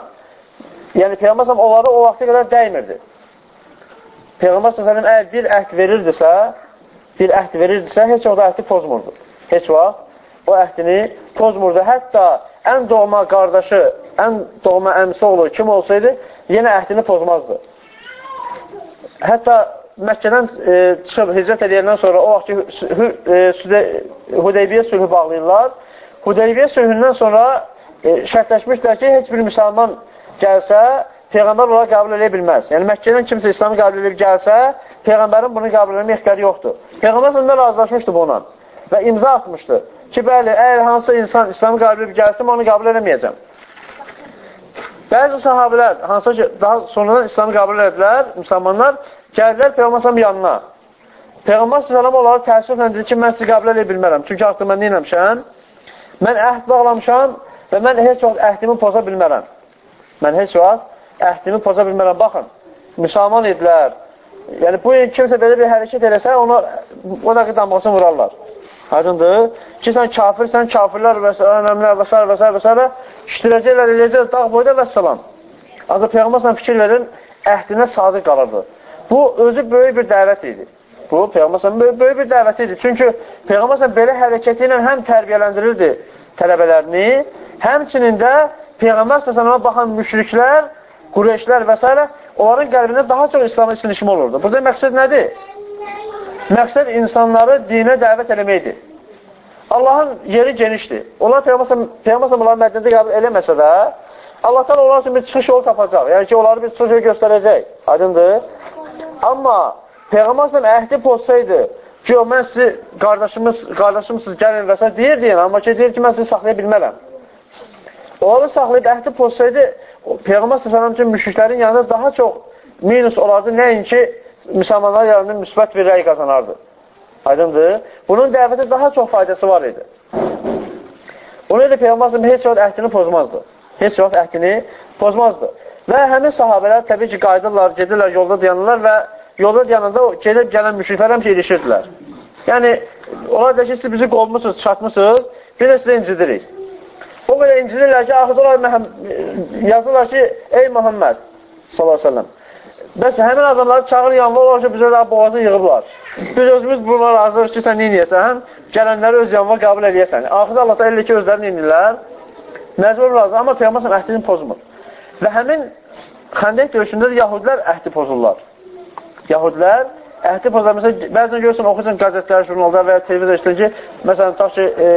Yəni Peyğəmbər onları o vaxta qədər dəymirdi. Peyğəmbər səsəlim əgər bir əhd verirdisə, bir əhd verirdisə, heç o da əhdi pozmurdu. Heç vaxt o əhdini pozmurdu. Hətta ən doğma qardaşı, ən doğma əmsi olur, kim olsaydı, yenə əhdini pozmazdı. Hətta Məkkədən e, çıxıb hicrət edəndən sonra o vaxt ki, e, Hudeybiyyə sülhü bağlayırlar. Hudeybiyyə sülhündən sonra e, şərtləşmişlər ki, heç bir müsəlman gəlsə, Peyğəmbər onları qəbul edə bilməz. Yəni, Məkkədən kimsə İslamı qəbul edib gəlsə, Peyğəmbərin bunu qəbul etmə ixtiyarı yoxdur. Peyğəmbər sənə razılaşmışdı bununla və imza atmışdı ki, bəli, əgər hansısa insan İslamı qəbul edib gəlsin, onu qəbul edəməyəcəm. Bəzi sahabilər, hansısa ki, daha sonradan İslamı qəbul edilər, müsəlmanlar, gəldilər Peyğəmbər yanına. Peyğəmbər sələm onlara təəssüflə dedi ki, mən sizi qəbul edə bilmərəm. Çünki artıq mən neynəmişəm? Mən əhd bağlamışam və mən heç vaxt əhdimi poza bilmərəm. Mən heç vaxt əhdimi poza bilmərəm. Baxın, müsəlman idilər. Yəni, bu kimsə belə bir hərəkət eləsə, ona o da damğasını vurarlar. Aydındır? Ki, sən kafirsən, kafirlər və s. önemlər və s. və s. və s. iştirəcəklər, eləyəcəklər, dağ boyda və salam. Ancaq Peyğəmbər fikir verin, əhdinə sadiq qalırdı. Bu, özü böyük bir dəvət idi. Bu, Peyğəmbər böyük, böyük bir dəvət idi. Çünki Peyğəmbər belə hərəkəti ilə həm tərbiyələndirirdi tələbələrini, həmçinin də Peyğəmbər səsələmə baxan müşriklər, Qureyşlər və s. onların qəlbində daha çox İslamı sinişimi olurdu. Burada məqsəd nədir? Məqsəd insanları dinə dəvət eləməkdir. Allahın yeri genişdir. Onlar Peyğəmbər onları mədəndə qəbul eləməsə də, Allahdan onlar üçün bir çıxış yolu tapacaq. Yəni ki, onları bir çıxış yolu göstərəcək. Aydındır. Amma Peyğəmbər əhdi pozsaydı, ki, o, mən sizi qardaşımız, qardaşımsınız, gəlin və s. deyir deyən, amma ki, deyir ki, mən sizi saxlaya bilmərəm. Onları saxlayıb əhdi pozsaydı, Peyğəmbər s.ə.v üçün müşriklərin yanında daha çox minus olardı, nəinki müsəlmanlar yanında müsbət bir rəy qazanardı. Aydındır? Bunun dəvətə daha çox faydası var idi. Ona görə Peyğəmbər heç vaxt əhdini pozmazdı. Heç vaxt əhdini pozmazdı. Və həmin sahabələr təbii ki, qayıdırlar, gedirlər, yolda dayanırlar və yolda dayananda gedib gələn müşriklər həmişə ilişirdilər. Yəni, onlar da ki, siz bizi qolmuşsunuz, çatmışsınız, bir də sizə incidirik. O qədər incidirlər ki, axıda onlar yazırlar ki, ey Muhammed sallallahu aleyhi Bəs həmin adamları çağır yanına olar ki, bizə daha boğazı yığıblar. Biz özümüz buna razıyıq ki, sən neyniyəsən? Gələnləri öz yanına qəbul edəyəsən. Axırda Allah da elə ki, özlərini indirlər. Məcbur razı, amma Peyğəmbər əhdini pozmur. Və həmin xəndək döyüşündə də yahudilər əhdi pozurlar. Yahudilər əhdi pozurlar. Məsələn, bəzən görürsən, oxuyursan qəzetlər, jurnalda və ya televizor işləyir ki, məsələn, tutaq ki, e,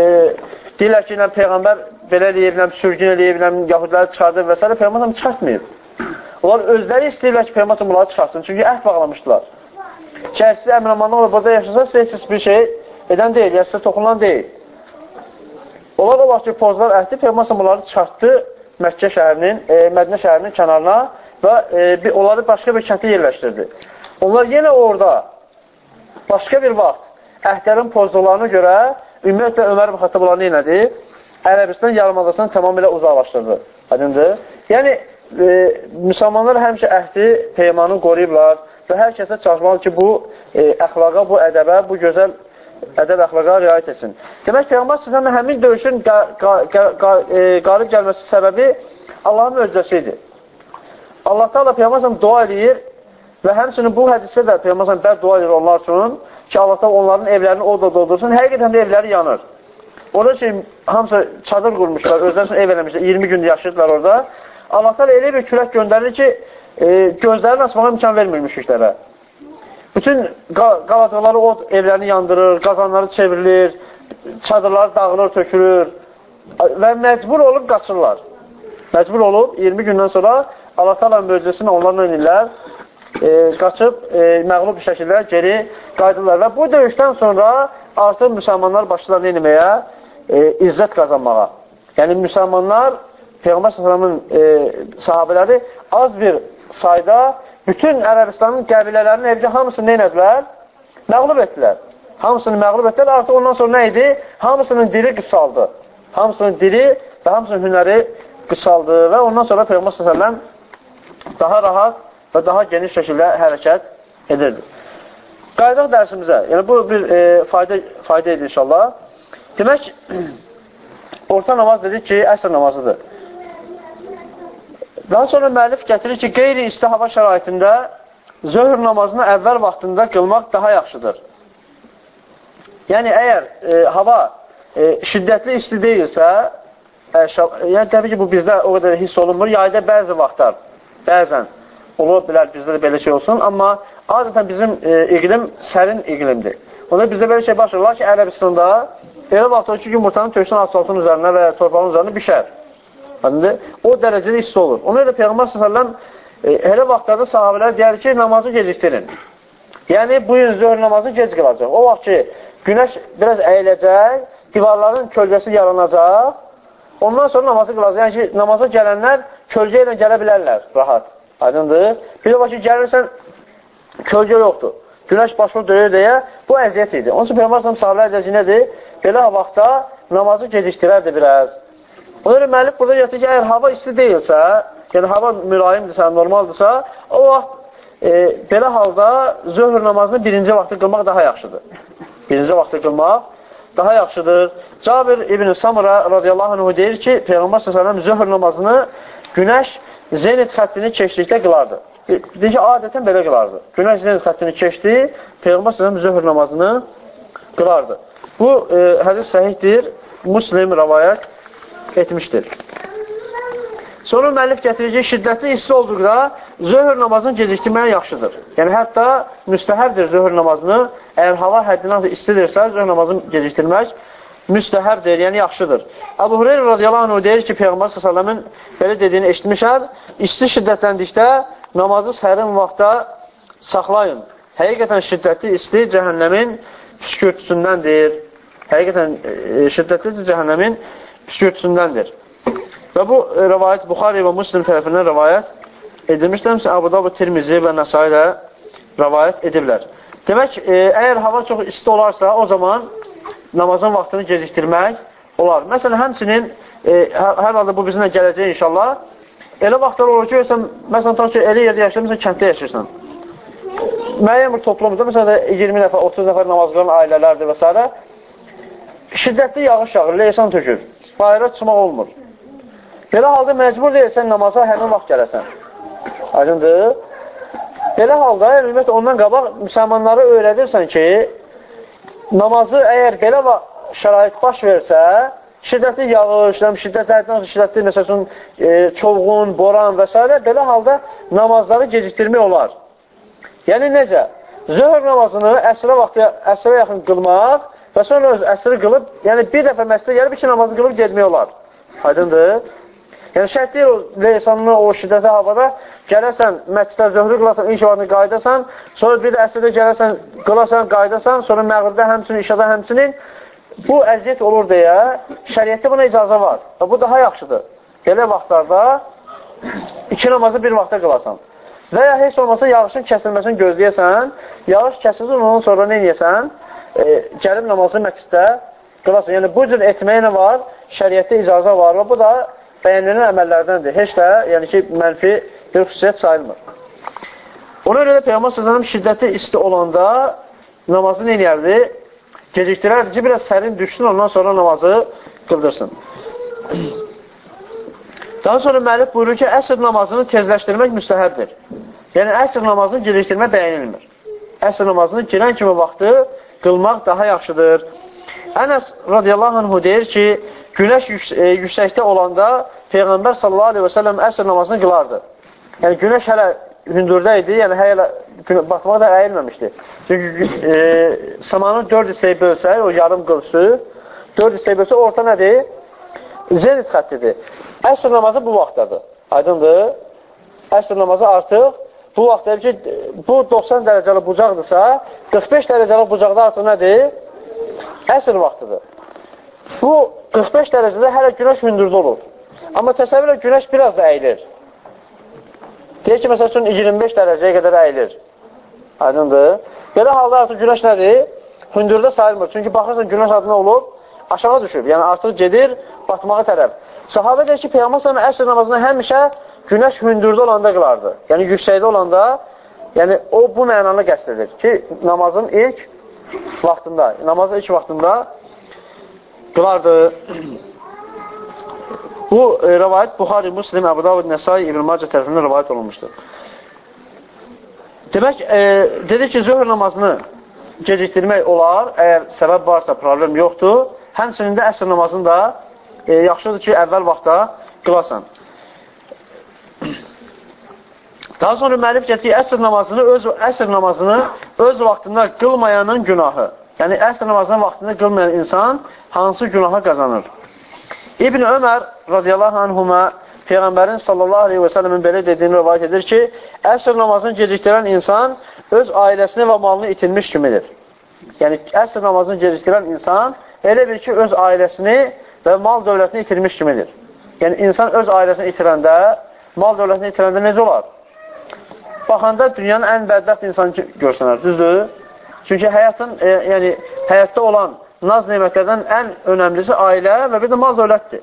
deyirlər ki, Peyğəmbər belə eləyib, sürgün eləyib, yahudiləri çıxardır və s. Peyğəmbər çıxartmayıb. Onlar özləri istəyirlər ki, Peyğəmbər bunları çıxartsın. Çünki əhd bağlamışdılar. Ki, siz əmrəmanlı olub burada yaşasaq, siz heç bir şey edən deyil, ya sizə toxunan deyil. Onlar o vaxt ki, pozlar əhdi, Peyğəmbər bunları çıxartdı Məkkə şəhərinin, e, Mədinə şəhərinin kənarına və e, bir, onları başqa bir kəntə yerləşdirdi. Onlar yenə orada başqa bir vaxt əhdlərin pozduqlarına görə ümumiyyətlə Ömər ibn Xattab onları neynədi? Ərəbistan yarımadasından tamamilə uzaqlaşdırdı. Aydındır? Yəni, e, müsəlmanlar həmişə əhdi, peymanı qoruyublar və hər kəsə çalışmalı ki, bu e, əxlaqa, bu ədəbə, bu gözəl ədəb əxlaqa riayət etsin. Demək, Peyğəmbər sizə həmin döyüşün e, qalib gəlməsi səbəbi Allahın möcüzəsi idi. Allah da Peyğəmbər dua edir və həmçinin bu hədisdə də Peyğəmbər bəd dua edir onlar üçün ki, Allah onların evlərini orada doldursun. Həqiqətən də evləri yanır. Orada ki, hamısı çadır qurmuşlar, özləri üçün ev eləmişlər, 20 gün yaşayırdılar orada. Allah da elə bir külək göndərir ki, e, gözlərini açmağa imkan vermir müşriklərə. Bütün qalacaqları od evlərini yandırır, qazanları çevrilir, çadırları dağılır, tökülür və məcbur olub qaçırlar. Məcbur olub 20 gündən sonra Allah taala möcüzəsini onlarla edirlər, e, qaçıb e, məğlub şəkildə geri qayıdırlar və bu döyüşdən sonra artıq müsəlmanlar başlar eləməyə, e, izzət qazanmağa. Yəni müsəlmanlar Peyğəmbər s.ə.v-in e, sahabələri az bir sayda bütün Ərəbistanın qəbilələrinin evcə hamısını nə edilər? Məqlub etdilər. Hamısını məqlub etdilər. Artıq ondan sonra nə idi? Hamısının dili qısaldı. Hamısının dili və hamısının hünəri qısaldı və ondan sonra Peyğəmbər s.ə.v daha rahat və daha geniş şəkildə hərəkət edirdi. Qayıdaq dərsimizə. Yəni, bu bir e, fayda, fayda edir inşallah. Demək, orta namaz dedik ki, əsr namazıdır. Daha sonra müəllif gətirir ki, qeyri-isti hava şəraitində zöhr namazını əvvəl vaxtında qılmaq daha yaxşıdır. Yəni, əgər e, hava e, şiddətli isti deyilsə, e, yəni təbii ki, bu bizdə o qədər hiss olunmur. Yayda bəzi vaxtlar, bəzən olur bilər, bizdə də belə şey olsun, amma adətən bizim e, iqlim sərin iqlimdir. Onda bizdə belə şey başlayır. Lakin Ərəbistanda elə vaxt olur ki, yumurtanın töksən asfaltın üzərinə və ya torpağın üzərinə bişər. Aydındır? O dərəcədə hiss olur. Ona görə Peyğəmbər s.ə.v e, elə vaxtlarda sahabələr deyər ki, namazı gecikdirin. Yəni, bu gün zöhr namazı gec qılacaq. O vaxt ki, günəş biraz əyiləcək, divarların kölgəsi yaranacaq, ondan sonra namazı qılacaq. Yəni ki, namaza gələnlər kölgə ilə gələ bilərlər rahat. Aydındır. Bir də ki, gəlirsən, kölgə yoxdur. Günəş başını döyür deyə bu əziyyət idi. Onun üçün Peyğəmbər sahabələr əziyyəti nədir? Belə vaxtda namazı gecikdirərdi biraz. Ona görə müəllif burada gətirir ki, əgər hava isti deyilsə, yəni hava mülayimdirsə, normaldırsa, o vaxt e, belə halda zöhr namazını birinci vaxtı qılmaq daha yaxşıdır. Birinci vaxtı qılmaq daha yaxşıdır. Cabir İbn Samura radiyallahu anh deyir ki, Peyğəmbər s.ə.v zöhr namazını günəş zenit xəttini keçdikdə qılardı. Deyir ki, adətən belə qılardı. Günəş zenit xəttini keçdi, Peyğəmbər s.ə.v zöhr namazını qılardı. Bu e, hədis səhihdir, Muslim rəvayət etmişdir. Sonra müəllif gətirir ki, şiddətli isti olduqda zöhr namazını gecikdirmək yaxşıdır. Yəni, hətta müstəhəbdir zöhr namazını, əgər hava həddindən istidirsə, zöhr namazını gecikdirmək müstəhəbdir, yəni yaxşıdır. Əbu Hureyr radiyallahu anh deyir ki, Peyğəmbər s.ə.v-in belə dediyini eşitmişəm, isti şiddətləndikdə namazı sərin vaxtda saxlayın. Həqiqətən şiddətli isti cəhənnəmin püskürtüsündəndir. Həqiqətən e, şiddətli cəhənnəmin püskürtüsündəndir. Və bu e, rəvayət Buxari və Müslim tərəfindən rəvayət edilmişdir. Əbu Davud, Tirmizi və Nəsai də rəvayət ediblər. Demək, e, əgər hava çox isti olarsa, o zaman namazın vaxtını gecikdirmək olar. Məsələn, həmçinin, e, hər, hər halda bu bizimlə gələcək inşallah, elə vaxtlar olur ki, sən, məsələn, ta ki, elə yerdə yaşayırsan, kənddə yaşayırsan. Müəyyən bir toplumda, məsələn, 20 nəfər, 30 nəfər namaz qılan ailələrdir və s. Şiddətli yağış yağır, leysan tökür, bayra çıxmaq olmur. Belə halda məcbur deyilsən namaza həmin vaxt gələsən. Aydındır? Belə halda, ümumiyyətlə, ondan qabaq müsəlmanları öyrədirsən ki, namazı əgər belə şərait baş versə, şiddətli yağış, şiddətli, şiddətli məsələn, e, çovğun, boran və s. belə halda namazları gecikdirmək olar. Yəni necə? Zöhr namazını əsrə vaxtı, əsrə yaxın qılmaq və sonra öz əsri qılıb, yəni bir dəfə məsələ gəlib iki namazı qılıb gedmək olar. Aydındır? Yəni şərt deyil o leysanını o şiddətli havada gələsən, məscidə zöhrü qılasan, ilk vaxtını qaydasan, sonra bir də əsrdə gələsən, qılasan, qaydasan, sonra məğribdə həmçinin, işada həmçinin bu əziyyət olur deyə şəriətdə buna icazə var. Və bu daha yaxşıdır. Belə vaxtlarda iki namazı bir vaxtda qılasan. Və ya heç olmasa yağışın kəsilməsini gözləyəsən, yağış kəsilsin, ondan sonra nə edəsən? E, gəlib namazı məsciddə qılasan. Yəni, bu cür etməyə nə var? Şəriətdə icazə var və bu da bəyənilən əməllərdəndir. Heç də, yəni ki, mənfi bir xüsusiyyət sayılmır. Ona görə də Peyğəmbər s.ə.v şiddəti isti olanda namazı nə eləyərdi? Gecikdirərdi ki, biraz sərin düşsün, ondan sonra namazı qıldırsın. Daha sonra müəllif buyurur ki, əsr namazını tezləşdirmək müstəhəbdir. Yəni, əsr namazını gecikdirmək bəyənilmir. Əsr namazını girən kimi vaxtı qılmaq daha yaxşıdır. Ənəs radiyallahu anh deyir ki, Günəş yük e, yüksəkdə olanda Peyğəmbər sallallahu aleyhi və səlləm əsr namazını qılardı. Yəni, günəş hələ hündürdə idi, yəni hələ batmaq da əyilməmişdi. Çünki e, samanın dörd hissəyə bölsək, o yarım qılsı, dörd hissəyə bölsək, orta nədir? Zenit xəttidir. Əsr namazı bu vaxtdadır. Aydındır? Əsr namazı artıq bu vaxtda ki, bu 90 dərəcəli bucaqdırsa, 45 dərəcəli bucaqda artıq nədir? Əsr vaxtıdır. Bu 45 dərəcədə hələ günəş hündürdə olur. Amma təsəvvür elə günəş biraz da əyilir. Deyək ki, məsəl üçün 25 dərəcəyə qədər əyilir. Aydındır. Belə halda artıq günəş nədir? Hündürdə sayılmır. Çünki baxırsan günəş adına olub, aşağı düşüb. Yəni artıq gedir batmağa tərəf. Sahabə deyir ki, Peyğəmbər əsr namazını həmişə günəş hündürdə olanda qılardı. Yəni yüksəkdə olanda, yəni o bu mənanı qəsd edir ki, namazın ilk vaxtında, namazın ilk vaxtında qılardı. Bu e, rəvayət Buxari, Muslim, Əbu Davud, Nəsai, İbn Macə tərəfindən rəvayət olunmuşdur. Demək, e, dedi ki, zöhr namazını gecikdirmək olar, əgər səbəb varsa, problem yoxdur. Həmçinin də əsr namazını da e, yaxşıdır ki, əvvəl vaxtda qılasan. Daha sonra müəllif gətirir, əsr namazını öz əsr namazını öz vaxtında qılmayanın günahı. Yəni, əsr namazının vaxtında qılmayan insan hansı günaha qazanır? İbn Ömər radiyallahu anhuma Peyğəmbərin sallallahu aleyhi və səlləmin belə dediyini rəvayət edir ki, əsr namazını gecikdirən insan öz ailəsini və malını itirmiş kimidir. Yəni, əsr namazını gecikdirən insan elə bir ki, öz ailəsini və mal dövlətini itirmiş kimidir. Yəni, insan öz ailəsini itirəndə, mal dövlətini itirəndə necə olar? Baxanda dünyanın ən bədbəxt insanı görsənər, düzdür? Çünki həyatın, e, yəni, həyatda olan naz nemətlərdən ən önəmlisi ailə və bir də mal dövlətdir.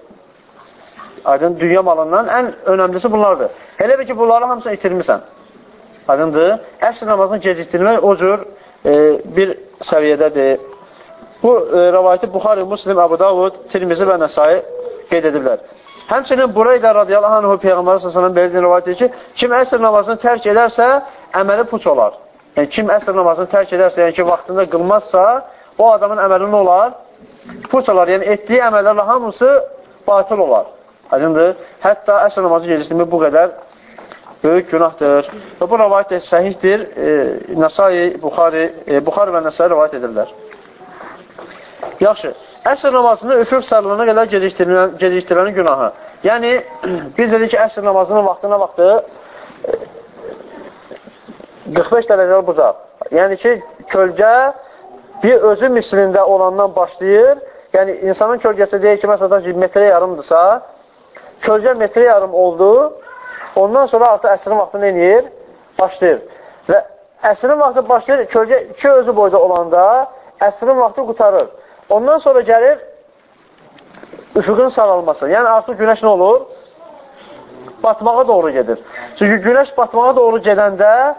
Aydın, dünya malından ən önəmlisi bunlardır. Elə bir ki, bunları hamısını itirmirsən. Aydındır. Əsr namazını gecikdirmək o cür e, bir səviyyədədir. Bu e, rəvayəti Buxari, Muslim, Abu Davud, Tirmizi və Nəsai qeyd ediblər. Həmçinin Burayda radiyallahu anhu Peyğəmbər s.ə.v belirtin rəvayət edir ki, kim əsr namazını tərk edərsə, əməli puç olar. Yəni, kim əsr namazını tərk edərsə, yəni ki, vaxtında qılmazsa, o adamın əməli nə olar? Puç olar. Yəni, etdiyi əməllərlə hamısı batıl olar. Aydındır. Hətta əsr namazı gecikdirmək bu qədər böyük günahdır. Və bu rəvayət də səhihdir. E, Nəsai, Buxari, e, Buxari və Nəsai rəvayət edirlər. Yaxşı. Əsr namazını üfüq sarılığına qədər gecikdirən, gecikdirənin günahı. Yəni, biz dedik ki, əsr namazının vaxtına vaxtı 45 dərəcəli bucaq. Yəni ki, kölgə bir özü mislində olandan başlayır. Yəni, insanın kölgəsi deyək ki, məsələn, metrə yarımdırsa, kölgə metrə yarım oldu, ondan sonra artıq əsrin vaxtı nə edir? Başlayır. Və əsrin vaxtı başlayır, kölgə iki özü boyda olanda əsrin vaxtı qutarır. Ondan sonra gəlir üfüqün saralması. Yəni, artıq günəş nə olur? Batmağa doğru gedir. Çünki günəş batmağa doğru gedəndə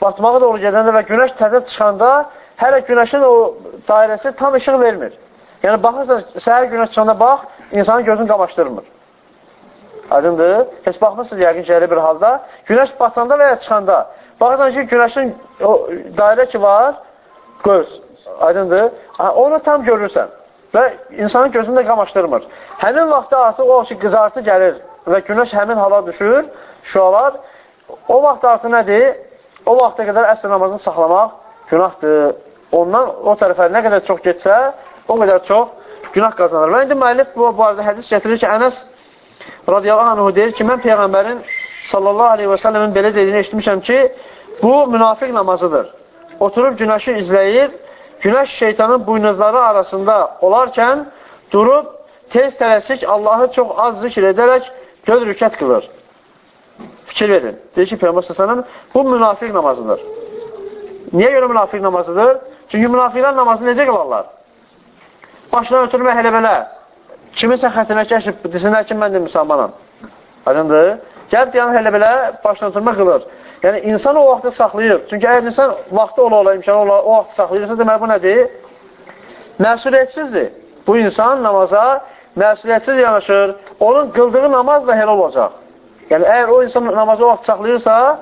batmağa doğru gedəndə və günəş təzə çıxanda hələ günəşin o dairəsi tam işıq vermir. Yəni, baxırsan, səhər günəş çıxanda bax, insanın gözünü qamaşdırmır. Aydındır? Heç baxmırsınız yəqin ki, bir halda. Günəş batanda və ya çıxanda. Baxırsan ki, günəşin o dairə ki var, göz. Aydındır? Onu tam görürsən və insanın gözünü də qamaşdırmır. Həmin vaxtda artıq o ki, qızartı gəlir və günəş həmin hala düşür, şualar. O vaxt artıq nədir? O vaxta qədər əsr namazını saxlamaq günahdır. Ondan o tərəfə nə qədər çox getsə, o qədər çox günah qazanır. Və indi müəllif bu barədə hədis gətirir ki, Ənəs radiyallahu anhu deyir ki, mən Peyğəmbərin sallallahu aleyhi və səlləmin belə dediyini eşitmişəm ki, bu münafiq namazıdır. Oturub günəşi izləyir, günəş şeytanın buynuzları arasında olarkən durub tez tələsik Allahı çox az zikr edərək göz rükət qılır. Fikir verin. Deyir ki, Peyğəmbər səsənin bu münafiq namazıdır. Niyə görə münafiq namazıdır? Çünki münafiqlər namazı necə qılarlar? Başına ötürmək elə belə. Kimisə xətrinə kəşib, desinlər ki, mən də müsəlmanam. Aydındır? Gəlib deyən elə belə başına oturma qılır. Yəni, insan o vaxtı saxlayır. Çünki əgər insan vaxtı ola ola, imkanı ola, o vaxtı saxlayırsa, deməli bu nədir? Məsuliyyətsizdir. Bu insan namaza məsuliyyətsiz yanaşır. Onun qıldığı namaz da helal olacaq. Yəni, əgər o insan namazı o vaxt saxlayırsa,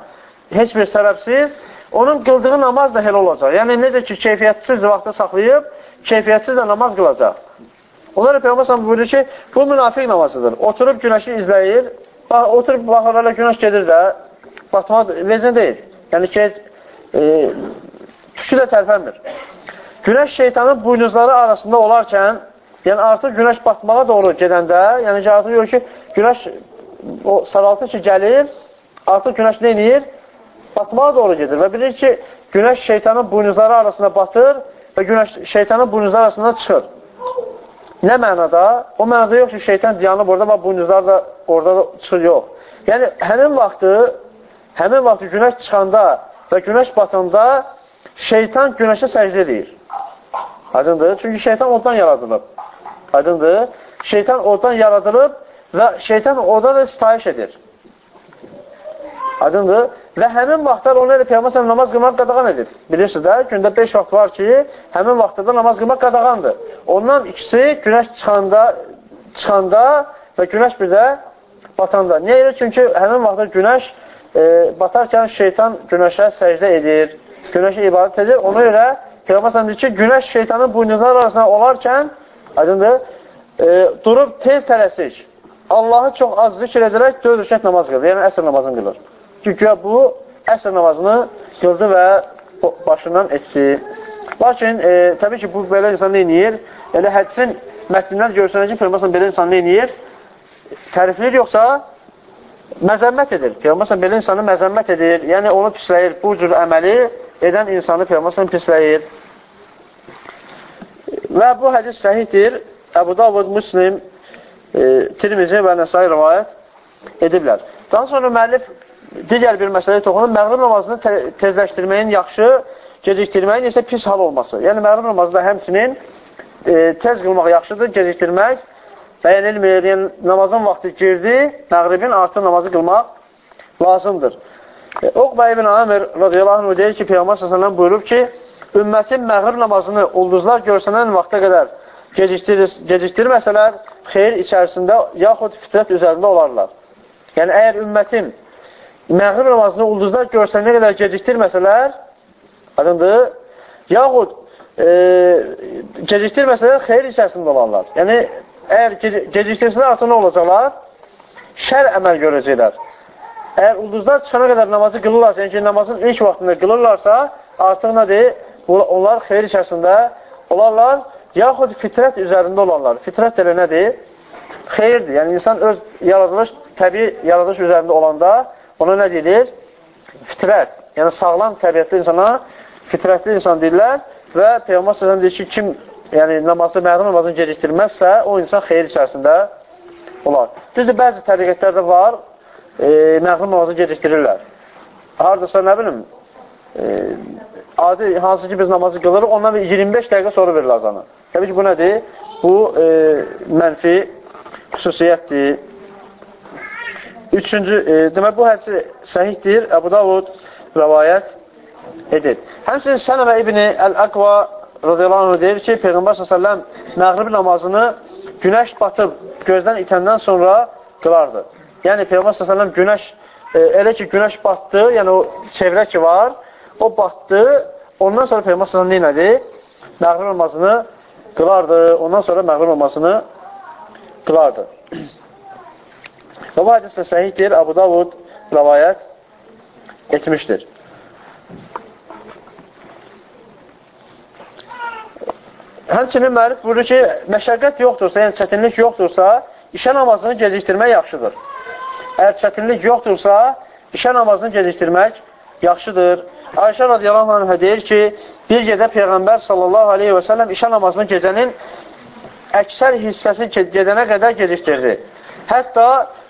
heç bir səbəbsiz, onun qıldığı namaz da helal olacaq. Yəni, necə ki, keyfiyyətsiz vaxtda saxlayıb, keyfiyyətsiz də namaz qılacaq. Onlar Peyğəmbər buyurur ki, bu münafiq namazıdır. Oturub günəşi izləyir, bax, oturub baxarlarla günəş gedir də, batmaq vezin deyil. Yəni ki, e, tükü də tərpənmir. Günəş şeytanın buynuzları arasında olarkən, yəni artıq günəş batmağa doğru gedəndə, yəni ki, artıq yox ki, günəş o saraltı ki, gəlir, artıq günəş nə edir? Batmağa doğru gedir və bilir ki, günəş şeytanın buynuzları arasında batır və günəş şeytanın buynuzları arasında çıxır. Nə mənada? O mənada yox ki, şeytan dayanıb orada və buynuzlar da orada da çıxır, yox. Yəni, həmin vaxtı, həmin vaxtı günəş çıxanda və günəş batanda şeytan günəşə səcdə edir. Aydındır? Çünki şeytan ondan yaradılıb. Aydındır? Şeytan oradan yaradılıb və şeytan orada da sitayiş edir. Aydındır? Və həmin vaxtlar ona elə Peyğəmbər namaz qılmaq qadağan edir. Bilirsiniz də, gündə 5 vaxt var ki, həmin vaxtda namaz qılmaq qadağandır. Ondan ikisi günəş çıxanda, çıxanda və günəş bir də batanda. Niyə elə? Çünki həmin vaxtda günəş e, batarkən şeytan günəşə səcdə edir, günəşə ibadət edir. Ona görə Peyğəmbər deyir ki, günəş şeytanın buynuzlar arasında olarkən, aydındır, e, durub tez tələsik, Allahı çox az zikr edərək 4 rükət namaz qılır, yəni əsr namazını qılır. Çünki bu əsr namazını qıldı və başından etdi. Lakin, e, təbii ki, bu belə insan neyiniyir? Elə hədisin mətnindən görsənəcək, Peyğəmbər belə insan neyiniyir? Tərifləyir, yoxsa məzəmmət edir. Peyğəmbər belə insanı məzəmmət edir, yəni onu pisləyir. Bu cür əməli edən insanı Peyğəmbər pisləyir. Və bu hədis səhihdir. Əbu Davud, Müslim, e, Tirmizi və Nəsai rivayət ediblər. Daha sonra müəllif digər bir məsələyə toxunub, məğrib namazını te tezləşdirməyin yaxşı, gecikdirməyin isə pis hal olması. Yəni, məğrib namazında həmçinin e, tez qılmaq yaxşıdır, gecikdirmək bəyənilmir. Yəni, namazın vaxtı girdi, məğribin artıq namazı qılmaq lazımdır. E, Oqbə ibn Amir radiyallahu anh deyir ki, Peyğəmbər s.ə.v buyurub ki, ümmətin məğrib namazını ulduzlar görsənən vaxta qədər gecikdir gecikdirməsələr, xeyir içərisində yaxud fitrət üzərində olarlar. Yəni, əgər ümmətin məğrib namazını ulduzlar görsənə qədər gecikdirməsələr, adındır, yaxud e, gecikdirməsələr, xeyir içərisində olarlar. Yəni, əgər gecikdirsələr, artıq nə olacaqlar? Şər əməl görəcəklər. Əgər ulduzlar çıxana qədər namazı qılırlarsa, yəni ki, namazın ilk vaxtında qılırlarsa, artıq nədir? Onlar xeyir içərisində olarlar, yaxud fitrət üzərində olarlar. Fitrət elə nədir? Xeyirdir. Yəni, insan öz yaradılış, təbii yaradılış üzərində olanda ona nə deyilir? Fitrət. Yəni, sağlam təbiətli insana fitrətli insan deyirlər və Peyğəmbər sözən deyir ki, kim yəni, namazı, məğrib namazını gecikdirməzsə, o insan xeyir içərisində olar. Düzdür, bəzi təriqətlərdə var, e, məğrib namazını gecikdirirlər. Haradasa, nə bilim, e, adi, hansı ki biz namazı qılırıq, ondan 25 dəqiqə sonra verilir azanı. Təbii ki, bu nədir? Bu e, mənfi xüsusiyyətdir. Üçüncü, e, demək, bu hədisi səhihdir. Əbu Davud rəvayət edir. Həmçinin Sələmə ibni Əl-Əqva radiyallahu anh deyir ki, Peyğəmbər s.ə.v məğrib namazını günəş batıb gözdən itəndən sonra qılardı. Yəni, Peyğəmbər s.ə.v günəş, e, elə ki, günəş batdı, yəni o çevrə ki var, o batdı, ondan sonra Peyğəmbər s.ə.v neynədi? Məğrib namazını qılardı, ondan sonra məğrib namazını qılardı. Və bu hədis də səhihdir, Abu Davud rəvayət etmişdir. Həmçinin mərif buyurur ki, məşəqqət yoxdursa, yəni çətinlik yoxdursa, işə namazını gecikdirmək yaxşıdır. Əgər çətinlik yoxdursa, işə namazını gecikdirmək yaxşıdır. Ayşə radiyallahu anhə deyir ki, bir gecə Peyğəmbər sallallahu aleyhi və səlləm işə namazını gecənin əksər hissəsi gedənə qədər gecikdirdi. Hətta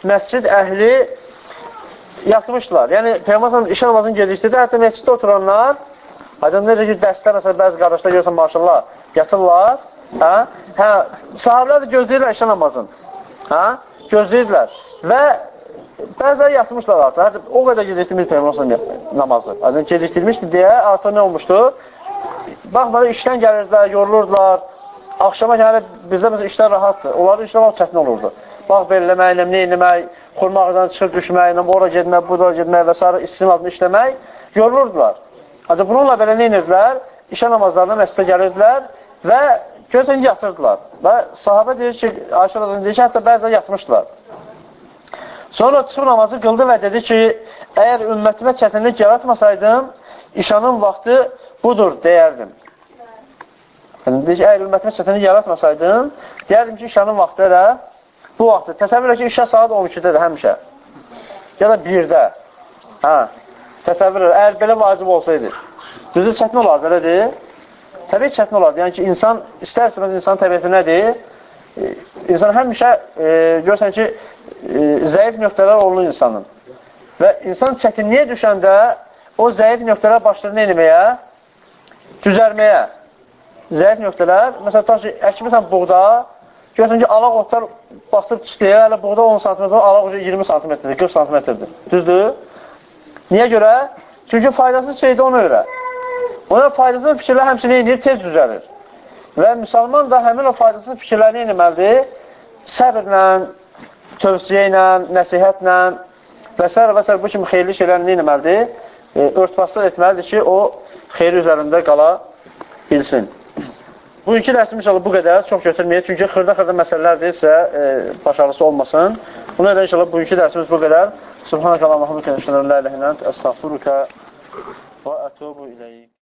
məscid əhli yatmışlar. Yəni, Peyğəmbər işə namazını gecikdirdi. Hətta məsciddə oturanlar, aydındır ki, dərslər, məsələn, bəzi qardaşlar görürsən, maşallah, yatırlar. Hə? Hə, sahabilər də gözləyirlər işə namazın. Hə? Gözləyirlər. Və bəziləri yatmışlar artıq. Hətta o qədər gecikdirmiş Peyğəmbər namazı. Aydın gecikdirmişdi deyə artıq nə olmuşdu? Baxmadan işdən gəlirdilər, yorulurdular. Axşama gəlir, bizdə məsələn işlər rahatdır. Onların işlər lap çətin olurdu. Bax, belləməklə, nə eləmək, xurmaqdan çıxıb düşməklə, ora getmək, burada getmək və s. istinin adını işləmək yorulurdular. Ancaq bununla belə nə edirdilər? İşə namazlarına məsələ gəlirdilər və görsən yatırdılar. Və sahabə deyir ki, Ayşə radiyallahu deyir ki, hətta bəzən yatmışdılar. Sonra çıxıb namazı qıldı və dedi ki, əgər ümmətimə çətinlik yaratmasaydım, işanın vaxtı budur, deyərdim. Yəni, deyir ki, əgər ümmətimə çətinlik yaratmasaydım, deyərdim ki, işanın vaxtı elə bu vaxtı. Təsəvvür ki, işə saat 12-dədir həmişə. Ya da 1-də. Hə, təsəvvür elə, əgər belə vacib olsaydı. Düzdür, çətin olardı, elədir? Təbii çətin olardı. Yəni ki, insan, istər-istəməz insanın təbiəti nədir? E, insan həmişə, e, görsən ki, e, zəif nöqtələr olunur insanın. Və insan çətinliyə düşəndə o zəif nöqtələr başlayır nə eləməyə? Düzərməyə. Zəif nöqtələr, məsələn, taş, əkmirsən buğda, görsən ki, alaq otlar basıb çıxıyor, hələ buğda 10 cm, alaq 20 cm-dir, 40 cm-dir. Düzdür? Niyə görə? Çünki faydasız şeydir ona görə. Ona faydasız fikirlər həmçinin edir, tez düzəlir. Və müsəlman da həmin o faydasız fikirləri eləməlidir? Səbirlə, tövsiyə ilə, nəsihətlə və s. və s. bu kimi xeyirli şeylərini eləməlidir? E, örtbaslar etməlidir ki, o xeyri üzərində qala bilsin. Bugünkü dərsimiz inşallah bu qədər, çox götürməyək, çünki xırda-xırda məsələlərdirsə, e, başarısı olmasın. Buna görə inşallah bugünkü dərsimiz bu qədər. Subhanəkə Allah, Muhammed, Əşhədən, Lə ilə ilə, Əstəğfiruka və ətubu iləyik.